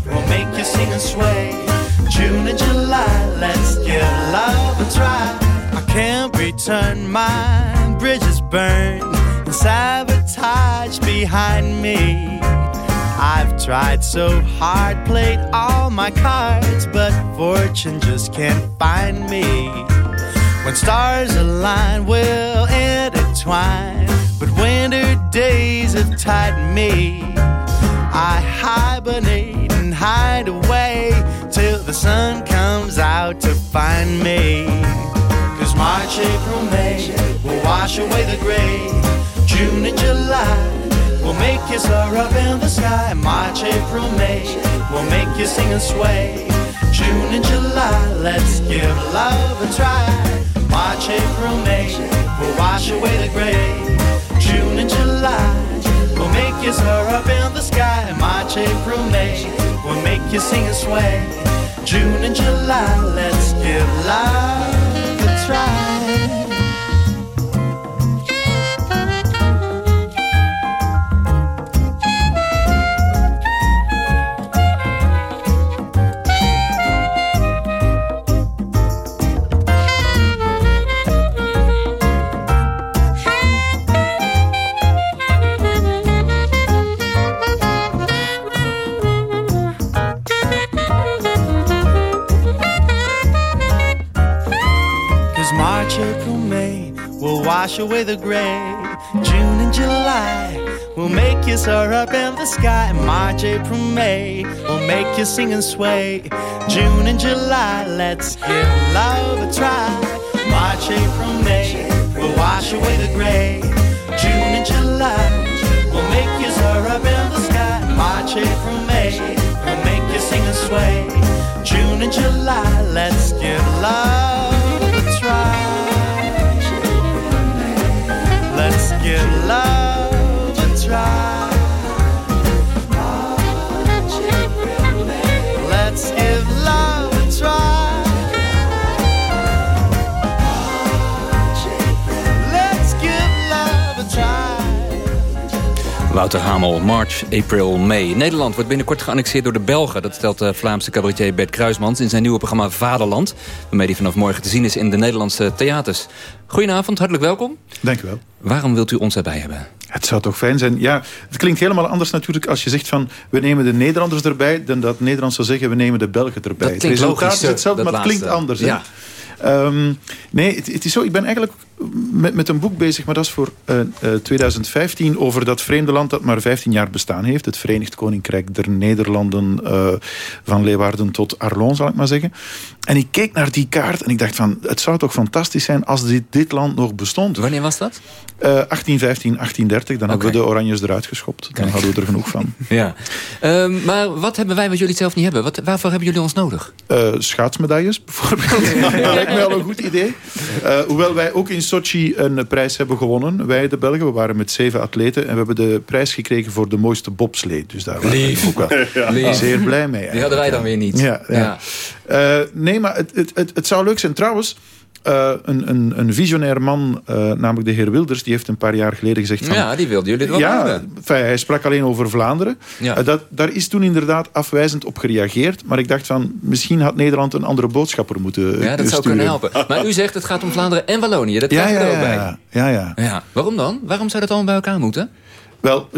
[SPEAKER 34] will make you sing and sway. June and July, let's give love a try. I can't return my bridges burned and sabotage behind me. I've tried so hard, played all my cards, but fortune just can't find me. When stars align, we'll intertwine, but winter days have tied me. I hibernate and hide away till the sun comes out to find me. Cause March, April, May will wash away the gray. June and July will make you soar up in the sky. March, April, May will make you sing and sway. June and July, let's give love a try. March, April, May will wash away the gray. June and July will make you soar up in the sky. March, April, May will make you sing and sway. June and July, let's give love a try. Wash away the gray. June and July will make you soar up in the sky. March, April, May will make you sing and sway. June and July, let's give love a try. March, April, May will wash away the gray. June and July will make you soar up in the sky. March, April, May will make you sing and sway. June and July, let's give love give love a try.
[SPEAKER 2] Wouter Hamel, March, April, May. Nederland wordt binnenkort geannexeerd door de Belgen. Dat stelt de Vlaamse cabaretier Bert Kruismans in zijn nieuwe programma Vaderland. Waarmee die vanaf morgen te zien is in de Nederlandse theaters. Goedenavond, hartelijk welkom.
[SPEAKER 35] Dank u wel.
[SPEAKER 2] Waarom wilt u ons erbij hebben?
[SPEAKER 35] Het zou toch fijn zijn. Ja, het klinkt helemaal anders natuurlijk als je zegt van... we nemen de Nederlanders erbij... dan dat Nederland zou zeggen we nemen de Belgen erbij.
[SPEAKER 2] Dat klinkt
[SPEAKER 35] het resultaat
[SPEAKER 2] logisch,
[SPEAKER 35] is hetzelfde, maar het klinkt anders.
[SPEAKER 2] Ja.
[SPEAKER 35] Ehm, nee, het, het is zo. Ik ben eigenlijk met, met een boek bezig, maar dat is voor eh, eh, 2015... over dat vreemde land dat maar 15 jaar bestaan heeft. Het Verenigd Koninkrijk der Nederlanden... eh, van Leeuwarden tot Arlon, zal ik maar zeggen. En ik keek naar die kaart en ik dacht van... het zou toch fantastisch zijn als dit, dit land nog bestond.
[SPEAKER 2] Wanneer was dat?
[SPEAKER 35] Eh 1815, 1830. Dan hebben we de Oranjes eruit geschopt. Dan hadden we er genoeg van.
[SPEAKER 2] Ja. Ehm, maar wat hebben wij wat jullie zelf niet hebben? Wat, waarvoor hebben jullie ons nodig?
[SPEAKER 35] Eh, schaatsmedailles bijvoorbeeld. dat lijkt mij al een goed idee. Eh, hoewel wij ook in Sochi een prijs hebben gewonnen. Wij de Belgen, we waren met zeven atleten. En we hebben de prijs gekregen voor de mooiste bobslee. Dus daar waren
[SPEAKER 2] Lief.
[SPEAKER 35] we ook wel
[SPEAKER 2] Ja.
[SPEAKER 35] Zeer blij mee.
[SPEAKER 2] Die hadden wij dan weer niet.
[SPEAKER 35] Ja, ja. Eh, nee, maar het, het, het, het zou leuk zijn. Trouwens, eh, een, een, een visionair man, eh, namelijk de heer Wilders... die heeft een paar jaar geleden gezegd van...
[SPEAKER 2] Ja, die wilden jullie wel
[SPEAKER 35] ja, hij sprak alleen over Vlaanderen.
[SPEAKER 2] Ja.
[SPEAKER 35] Eh, dat, daar is toen inderdaad afwijzend op gereageerd. Maar ik dacht van, misschien had Nederland een andere boodschapper moeten
[SPEAKER 2] Ja, dat zou kunnen helpen. Maar u zegt het gaat om Vlaanderen en Wallonië. Dat
[SPEAKER 35] Ja,
[SPEAKER 2] er ook bij.
[SPEAKER 35] ja, ja, ja.
[SPEAKER 2] Ja. Waarom dan? Waarom zou dat allemaal bij elkaar moeten?
[SPEAKER 35] Wel,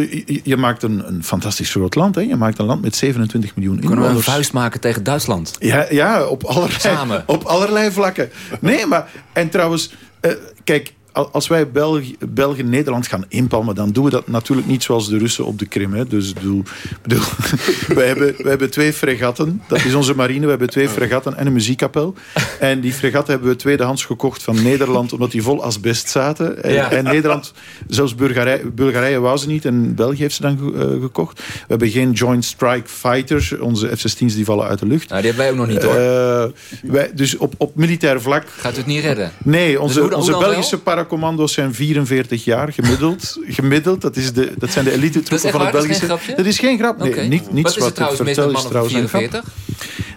[SPEAKER 35] je, maakt een, een fantastisch groot land. Hè. Je maakt een land met 27 miljoen
[SPEAKER 2] Kunnen we een
[SPEAKER 35] inwoners.
[SPEAKER 2] vuist maken tegen Duitsland?
[SPEAKER 35] Ja, ja op, allerlei,
[SPEAKER 2] Samen.
[SPEAKER 35] op allerlei vlakken. Nee, maar... En trouwens, eh, kijk... al- als wij België, België Nederland gaan inpalmen, dan doen we dat natuurlijk niet zoals de Russen op de Krim. Hè. Dus bedoel, bedoel, wij, hebben, wij hebben twee fregatten. Dat is onze marine. We hebben twee fregatten en een muziekkapel. En die fregatten hebben we tweedehands gekocht van Nederland, omdat die vol asbest zaten. En,
[SPEAKER 2] Ja.
[SPEAKER 35] en Nederland, zelfs Bulgarije, Bulgarije wou ze niet en België heeft ze dan ge- eh, gekocht. We hebben geen Joint Strike Fighters. Onze F-16's die vallen uit de lucht.
[SPEAKER 2] Nou, die hebben wij ook nog niet hoor.
[SPEAKER 35] Eh, wij, dus op, op militair vlak
[SPEAKER 2] Gaat u het niet redden?
[SPEAKER 35] Nee, onze,
[SPEAKER 2] Dus hoe
[SPEAKER 35] onze
[SPEAKER 2] hoe
[SPEAKER 35] Belgische paracommando's zijn 44 jaar gemiddeld. gemiddeld dat, is de, dat zijn de elite troepen van het
[SPEAKER 2] waar? Dat is
[SPEAKER 35] Belgische. Dat is geen grap. Nee, niet, niets
[SPEAKER 2] Wat is
[SPEAKER 35] wat ik vertel is trouwens een grap.
[SPEAKER 2] 44?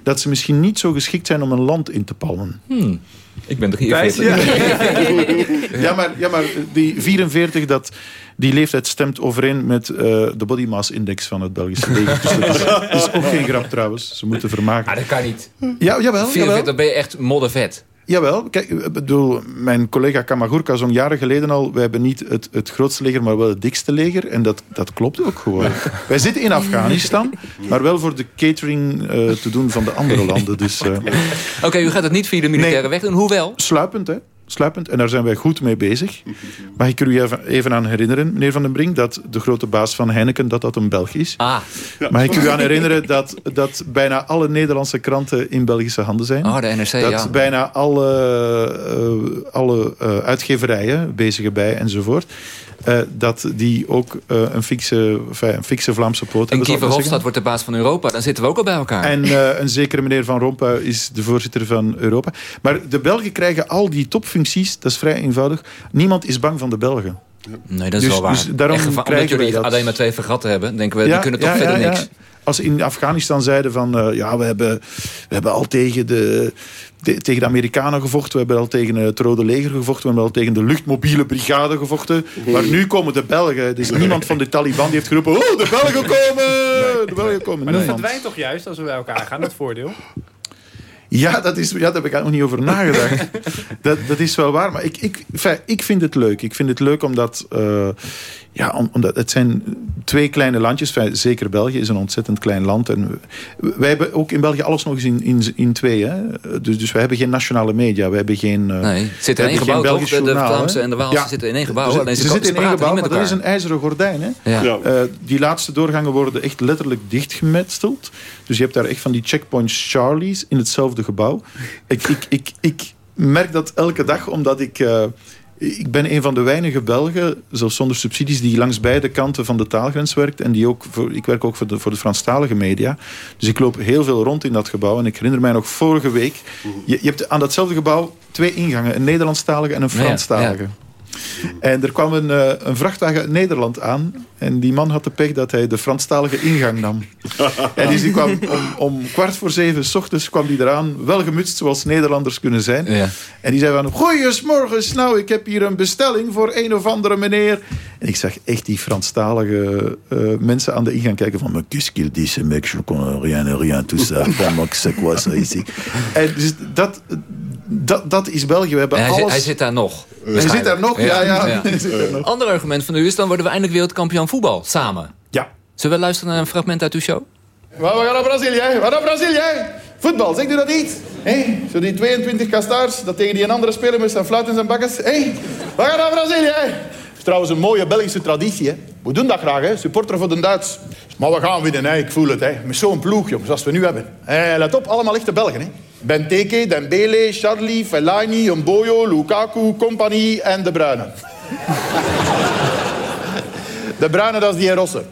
[SPEAKER 35] Dat ze misschien niet zo geschikt zijn om een land in te palmen.
[SPEAKER 2] Hmm. Ik ben 43.
[SPEAKER 35] Ja, maar, ja, maar die 44, dat, die leeftijd stemt overeen met eh, de body mass index van het Belgische leger. Dus dat is, dat is ook geen grap trouwens. Ze moeten vermaken.
[SPEAKER 2] Ah, dat kan niet.
[SPEAKER 35] Ja, jawel.
[SPEAKER 2] 44,
[SPEAKER 35] jawel.
[SPEAKER 2] dan ben je echt moddervet.
[SPEAKER 35] Jawel, kijk, ik bedoel, mijn collega Kamagurka zong jaren geleden al... wij hebben niet het, het grootste leger, maar wel het dikste leger. En dat, dat klopt ook gewoon. wij zitten in Afghanistan, maar wel voor de catering eh, te doen van de andere landen. Dus, eh,
[SPEAKER 2] Oké, u gaat het niet via de militaire
[SPEAKER 35] Nee.
[SPEAKER 2] weg doen. Hoewel?
[SPEAKER 35] sluipend, hè. Sluipend. En daar zijn wij goed mee bezig. Mag ik er u even, aan herinneren, meneer Van den Brink... dat de grote baas van Heineken, dat dat een Belg is?
[SPEAKER 2] Ah.
[SPEAKER 35] Mag ik u aan herinneren dat, dat bijna alle Nederlandse kranten in Belgische handen zijn?
[SPEAKER 2] Oh, de NRC,
[SPEAKER 35] dat
[SPEAKER 2] ja.
[SPEAKER 35] bijna alle, eh, alle eh, uitgeverijen, bezige bij enzovoort... eh, dat die ook eh, een, fikse, enfin, een fikse Vlaamse poot
[SPEAKER 2] En Kiefer Hofstad wordt de baas van Europa. Dan zitten we ook al bij elkaar.
[SPEAKER 35] En eh, een zekere meneer Van Rompuy is de voorzitter van Europa. Maar de Belgen krijgen al die topfuncties, dat is vrij eenvoudig. Niemand is bang van de Belgen.
[SPEAKER 2] Nee, dat is
[SPEAKER 35] Dus-
[SPEAKER 2] wel waar.
[SPEAKER 35] dus daarom
[SPEAKER 2] omdat jullie alleen maar twee vergatten hebben, denken we, die kunnen toch verder niks.
[SPEAKER 35] Als ze in Afghanistan zeiden van... eh, ja, we hebben, we hebben al tegen de, tegen de Amerikanen gevochten. We hebben al tegen het Rode Leger gevochten. We hebben al tegen de luchtmobiele brigade gevochten. Maar nu komen de Belgen. Dus niemand van de Taliban die heeft geroepen... Oh, de Belgen komen! De Belgen komen.
[SPEAKER 13] Maar dat verdwijnt toch juist als we bij elkaar gaan, het voordeel?
[SPEAKER 35] Ja, dat is, ja, daar heb ik nog niet over nagedacht. dat, dat is wel waar. Maar ik, ik, enfin, ik vind het leuk. Ik vind het leuk omdat... eh, ja, om- omdat het zijn twee kleine landjes. Enfin, zeker België is een ontzettend klein land. En we- wij hebben ook in België alles nog eens in, in, in twee. Hè? Dus, dus wij hebben geen nationale media. We hebben geen... eh,
[SPEAKER 2] Nee, het zit in
[SPEAKER 35] we
[SPEAKER 2] één
[SPEAKER 35] hebben
[SPEAKER 2] gebouw?
[SPEAKER 35] Belgisch
[SPEAKER 2] De, Vlaamse en de Waalse zitten in één gebouw.
[SPEAKER 35] Ze,
[SPEAKER 2] alleen
[SPEAKER 35] ze
[SPEAKER 2] ze,
[SPEAKER 35] zitten in één gebouw, maar
[SPEAKER 2] met
[SPEAKER 35] dat is
[SPEAKER 2] elkaar.
[SPEAKER 35] een ijzeren gordijn. Hè?
[SPEAKER 2] Ja. Ja.
[SPEAKER 35] Eh, die laatste doorgangen worden echt letterlijk dichtgemetseld. Dus je hebt daar echt van die checkpoints Charlie's in hetzelfde gebouw. Ik, ik, ik, ik merk dat elke dag, omdat ik... eh, ik ben een van de weinige Belgen, zelfs zonder subsidies, die langs beide kanten van de taalgrens werkt. En die ook voor, ik werk ook voor de, voor de Franstalige media. Dus ik loop heel veel rond in dat gebouw. En ik herinner mij nog vorige week. Je, je hebt aan datzelfde gebouw twee ingangen: een Nederlandstalige en een
[SPEAKER 2] Ja, ja.
[SPEAKER 35] En er kwam een, eh, een vrachtwagen uit Nederland aan. En die man had de pech dat hij de Franstalige ingang nam. en dus die kwam om, om kwart voor zeven s ochtends kwam die eraan. Wel gemutst zoals Nederlanders kunnen zijn.
[SPEAKER 2] Ja.
[SPEAKER 35] En die zei van... Goeiemorgens, nou, ik heb hier een bestelling voor een of andere meneer. En ik zag echt die Franstalige eh, mensen aan de ingang kijken van... Qu'est-ce qu'il dit, ce mec? Je connais rien, rien, tout ça. Vraiment, c'est quoi ça ici? En dus dat, dat, dat is België. We hebben
[SPEAKER 2] hij,
[SPEAKER 35] alles...
[SPEAKER 2] zit, hij zit daar nog.
[SPEAKER 35] Hij zit daar nog, ja, ja.
[SPEAKER 2] Ander argument van u is, dan worden we eindelijk wereldkampioen voetbal. Samen.
[SPEAKER 35] Ja.
[SPEAKER 2] Zullen we luisteren naar een fragment uit uw show?
[SPEAKER 35] We gaan naar Brazilië, we gaan naar Brazilië. Voetbal, zegt u dat niet? Hé, Zo die 22 kastaars dat tegen die een andere spelen met zijn fluit en zijn bakkes. Hé, we gaan naar Brazilië. hè? Dat is trouwens een mooie Belgische traditie. Hè? We doen dat graag, hè? supporter voor de Duits. Maar we gaan winnen, hè? ik voel het. Hè? Met zo'n ploeg, jongens, zoals we nu hebben. Hé, let op, allemaal echte Belgen. Hè? Benteke, Dembele, Charlie, Fellaini, Mboyo, Lukaku, Compagnie en De Bruyne. de Bruyne, dat is die Rosse.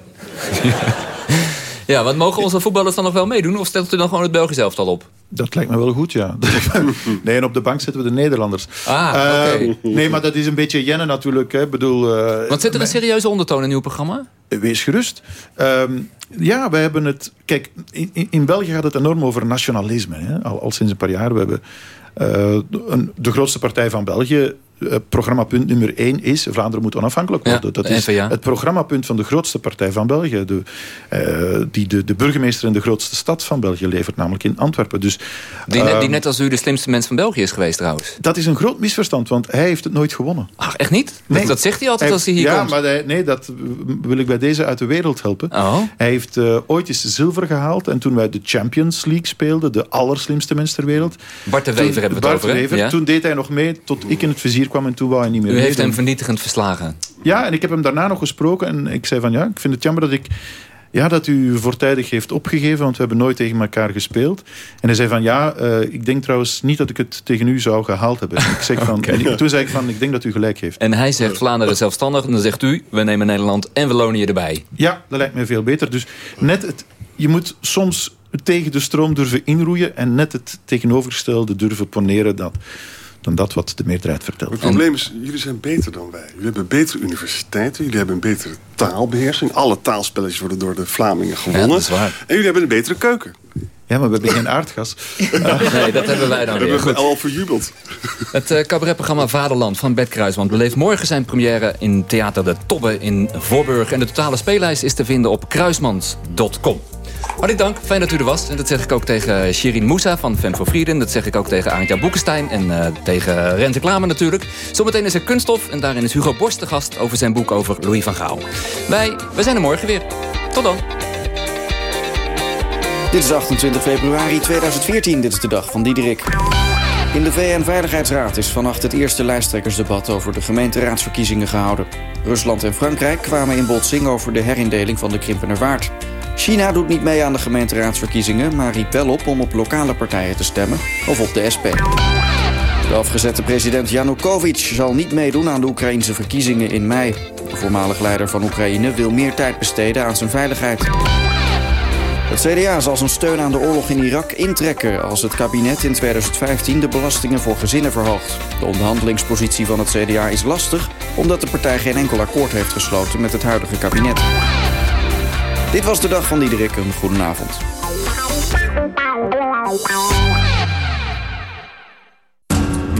[SPEAKER 2] Ja, want mogen onze voetballers dan nog wel meedoen? Of stelt u dan gewoon het Belgisch elftal op?
[SPEAKER 35] Dat lijkt me wel goed, ja. nee, en op de bank zetten we de Nederlanders.
[SPEAKER 2] Ah,
[SPEAKER 35] Eh,
[SPEAKER 2] oké.
[SPEAKER 35] nee, maar dat is een beetje jennen natuurlijk. Hè. Ik Bedoel, eh,
[SPEAKER 2] Want zit er een serieuze ondertoon in uw programma?
[SPEAKER 35] Wees gerust. Ehm, ja, we hebben het... Kijk, in, in- België gaat het enorm over nationalisme. Hè? Al, al sinds een paar jaar. We hebben eh, een, de grootste partij van België. Eh, programmapunt nummer één is Vlaanderen moet onafhankelijk worden.
[SPEAKER 2] Ja,
[SPEAKER 35] dat is het programmapunt van de grootste partij van België. De, eh, die de, de burgemeester in de grootste stad van België levert, namelijk in Antwerpen. Dus,
[SPEAKER 2] Die, net, die
[SPEAKER 35] ehm,
[SPEAKER 2] net als u de slimste mens van België is geweest trouwens.
[SPEAKER 35] dat is een groot misverstand, want hij heeft het nooit gewonnen.
[SPEAKER 2] Ach, echt niet? Dat, dat zegt hij altijd als hij hier
[SPEAKER 35] ja,
[SPEAKER 2] komt.
[SPEAKER 35] maar hij- nee, dat wil ik bij deze uit de wereld helpen.
[SPEAKER 2] Oh.
[SPEAKER 35] Hij heeft eh, ooit eens zilver gehaald. En toen wij de Champions League speelden, de allerslimste mens ter wereld.
[SPEAKER 2] Bart de
[SPEAKER 35] toen-
[SPEAKER 2] Wever hebben we het
[SPEAKER 35] Bart
[SPEAKER 2] over?
[SPEAKER 35] Wever,
[SPEAKER 2] Ja.
[SPEAKER 35] Toen deed hij nog mee tot ik in het vizier hier kwam en toe wou hij niet meer
[SPEAKER 2] U heeft hem vernietigend verslagen.
[SPEAKER 35] Ja, en ik heb hem daarna nog gesproken en ik zei van ja, ik vind het jammer dat ik ja, dat u voortijdig heeft opgegeven, want we hebben nooit tegen elkaar gespeeld. En hij zei van ja, eh, ik denk trouwens niet dat ik het tegen u zou gehaald hebben. En ik zeg van, en ik- toen zei ik van, ik denk dat u gelijk heeft.
[SPEAKER 2] En hij zegt Vlaanderen zelfstandig. En dan zegt u, we nemen Nederland en we lonen je erbij.
[SPEAKER 35] Ja, dat lijkt mij veel beter. Dus net het, je moet soms tegen de stroom durven inroeien en net het tegenovergestelde durven poneren dat, dan dat wat de meerderheid vertelt.
[SPEAKER 23] Het probleem is, jullie zijn beter dan wij. Jullie hebben betere universiteiten, jullie hebben een betere taalbeheersing. Alle taalspelletjes worden door de Vlamingen gewonnen.
[SPEAKER 2] dat is waar.
[SPEAKER 23] En jullie hebben een betere keuken.
[SPEAKER 35] Ja, maar we hebben geen aardgas.
[SPEAKER 2] Nee, dat hebben wij dan
[SPEAKER 23] We
[SPEAKER 2] weer.
[SPEAKER 23] hebben
[SPEAKER 2] Goed.
[SPEAKER 23] al verjubeld.
[SPEAKER 2] Het eh, cabaretprogramma Vaderland van Bert Kruiswand beleeft morgen zijn première in Theater de Tobbe in Voorburg. En de totale speellijst is te vinden op kruismans.com. Hartelijk dank, fijn dat u er was. En dat zeg ik ook tegen Shirin Moussa van Fem for Freedom. Dat zeg ik ook tegen Arntja Boekenstein en eh, tegen Rente Klamer natuurlijk. Zometeen is er kunststof en daarin is Hugo Borst de gast over zijn boek over Louis van Gaal. Wij, wij zijn er morgen weer. Tot dan.
[SPEAKER 36] Dit is 28 februari 2014, dit is de dag van Diederik. In de VN-veiligheidsraad is vannacht het eerste lijsttrekkersdebat over de gemeenteraadsverkiezingen gehouden. Rusland en Frankrijk kwamen in botsing over de herindeling van de Krimpenerwaard. China doet niet mee aan de gemeenteraadsverkiezingen, maar riep wel op om op lokale partijen te stemmen of op de SP. De afgezette president Yanukovych zal niet meedoen aan de Oekraïnse verkiezingen in mei. De voormalig leider van Oekraïne wil meer tijd besteden aan zijn veiligheid. Het CDA zal zijn steun aan de oorlog in Irak intrekken als het kabinet in 2015 de belastingen voor gezinnen verhoogt. De onderhandelingspositie van het CDA is lastig omdat de partij geen enkel akkoord heeft gesloten met het huidige kabinet. Dit was de dag van Diederik. Een goedenavond.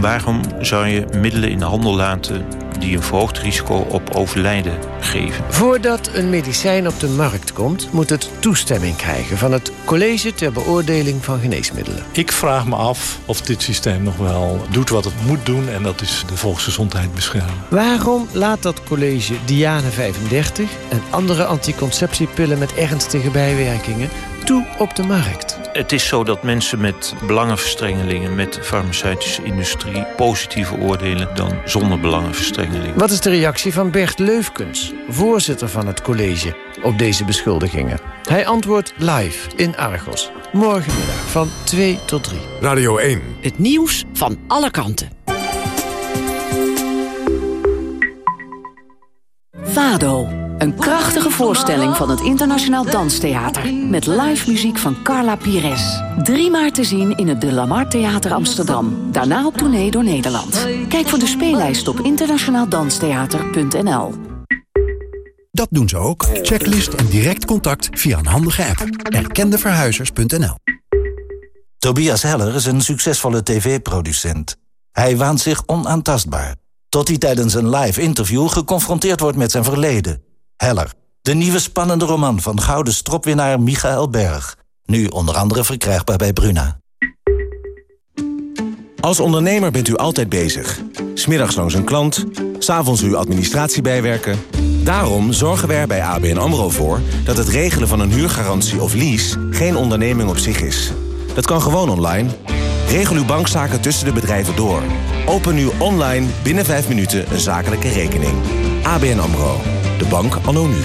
[SPEAKER 37] Waarom zou je middelen in de handel laten die een verhoogd risico op overlijden geven?
[SPEAKER 38] Voordat een medicijn op de markt komt, moet het toestemming krijgen van het College ter Beoordeling van Geneesmiddelen.
[SPEAKER 39] Ik vraag me af of dit systeem nog wel doet wat het moet doen... en dat is de volksgezondheid beschermen.
[SPEAKER 38] Waarom laat dat college Diane 35 en andere anticonceptiepillen met ernstige bijwerkingen toe op de markt?
[SPEAKER 37] Het is zo dat mensen met belangenverstrengelingen... met de farmaceutische industrie positiever oordelen dan zonder belangenverstrengelingen.
[SPEAKER 38] Wat is de reactie van Bert Leufkens, voorzitter van het college, op deze beschuldigingen? Hij antwoordt live in Argos. Morgenmiddag van 2 tot 3.
[SPEAKER 40] Radio 1.
[SPEAKER 41] Het nieuws van alle kanten. Fado. Een krachtige voorstelling van het Internationaal Danstheater. Met live muziek van Carla Pires. Drie maart te zien in het De Lamar Theater Amsterdam. Daarna op tournee door Nederland. Kijk voor de speellijst op internationaaldanstheater.nl.
[SPEAKER 25] Dat doen ze ook. Checklist en direct contact via een handige app. Erkendeverhuizers.nl
[SPEAKER 7] Tobias Heller is een succesvolle tv-producent. Hij waant zich onaantastbaar. Tot hij tijdens een live interview geconfronteerd wordt met zijn verleden. Heller, de nieuwe spannende roman van gouden stropwinnaar Michael Berg. Nu onder andere verkrijgbaar bij Bruna.
[SPEAKER 24] Als ondernemer bent u altijd bezig. Smiddags langs een klant, s'avonds uw administratie bijwerken. Daarom zorgen wij er bij ABN AMRO voor... dat het regelen van een huurgarantie of lease geen onderneming op zich is. Dat kan gewoon online. Regel uw bankzaken tussen de bedrijven door. Open nu online binnen 5 minuten een zakelijke rekening. ABN AMRO. De bank anno nu.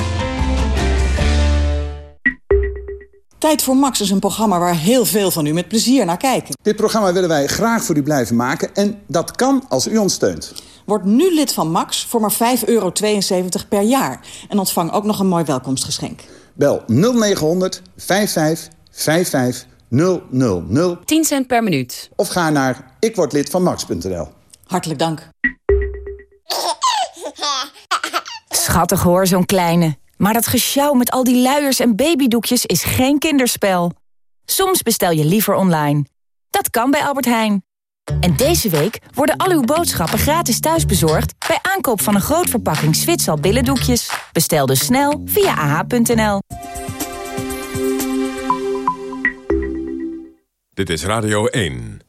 [SPEAKER 9] Tijd voor Max is een programma waar heel veel van u met plezier naar kijken.
[SPEAKER 42] Dit programma willen wij graag voor u blijven maken en dat kan als u ons steunt.
[SPEAKER 9] Word nu lid van Max voor maar 5,72 euro per jaar. En ontvang ook nog een mooi welkomstgeschenk.
[SPEAKER 42] Bel 0900 55 55 000.
[SPEAKER 16] 10 cent per minuut.
[SPEAKER 42] Of ga naar ikwordlidvanmax.nl.
[SPEAKER 9] Hartelijk dank.
[SPEAKER 43] Schattig hoor, zo'n kleine. Maar dat gesjouw met al die luiers en babydoekjes is geen kinderspel. Soms bestel je liever online. Dat kan bij Albert Heijn. En deze week worden al uw boodschappen gratis thuisbezorgd... bij aankoop van een groot verpakking Zwitsal billendoekjes. Bestel dus snel via ah.nl.
[SPEAKER 40] Dit is Radio 1.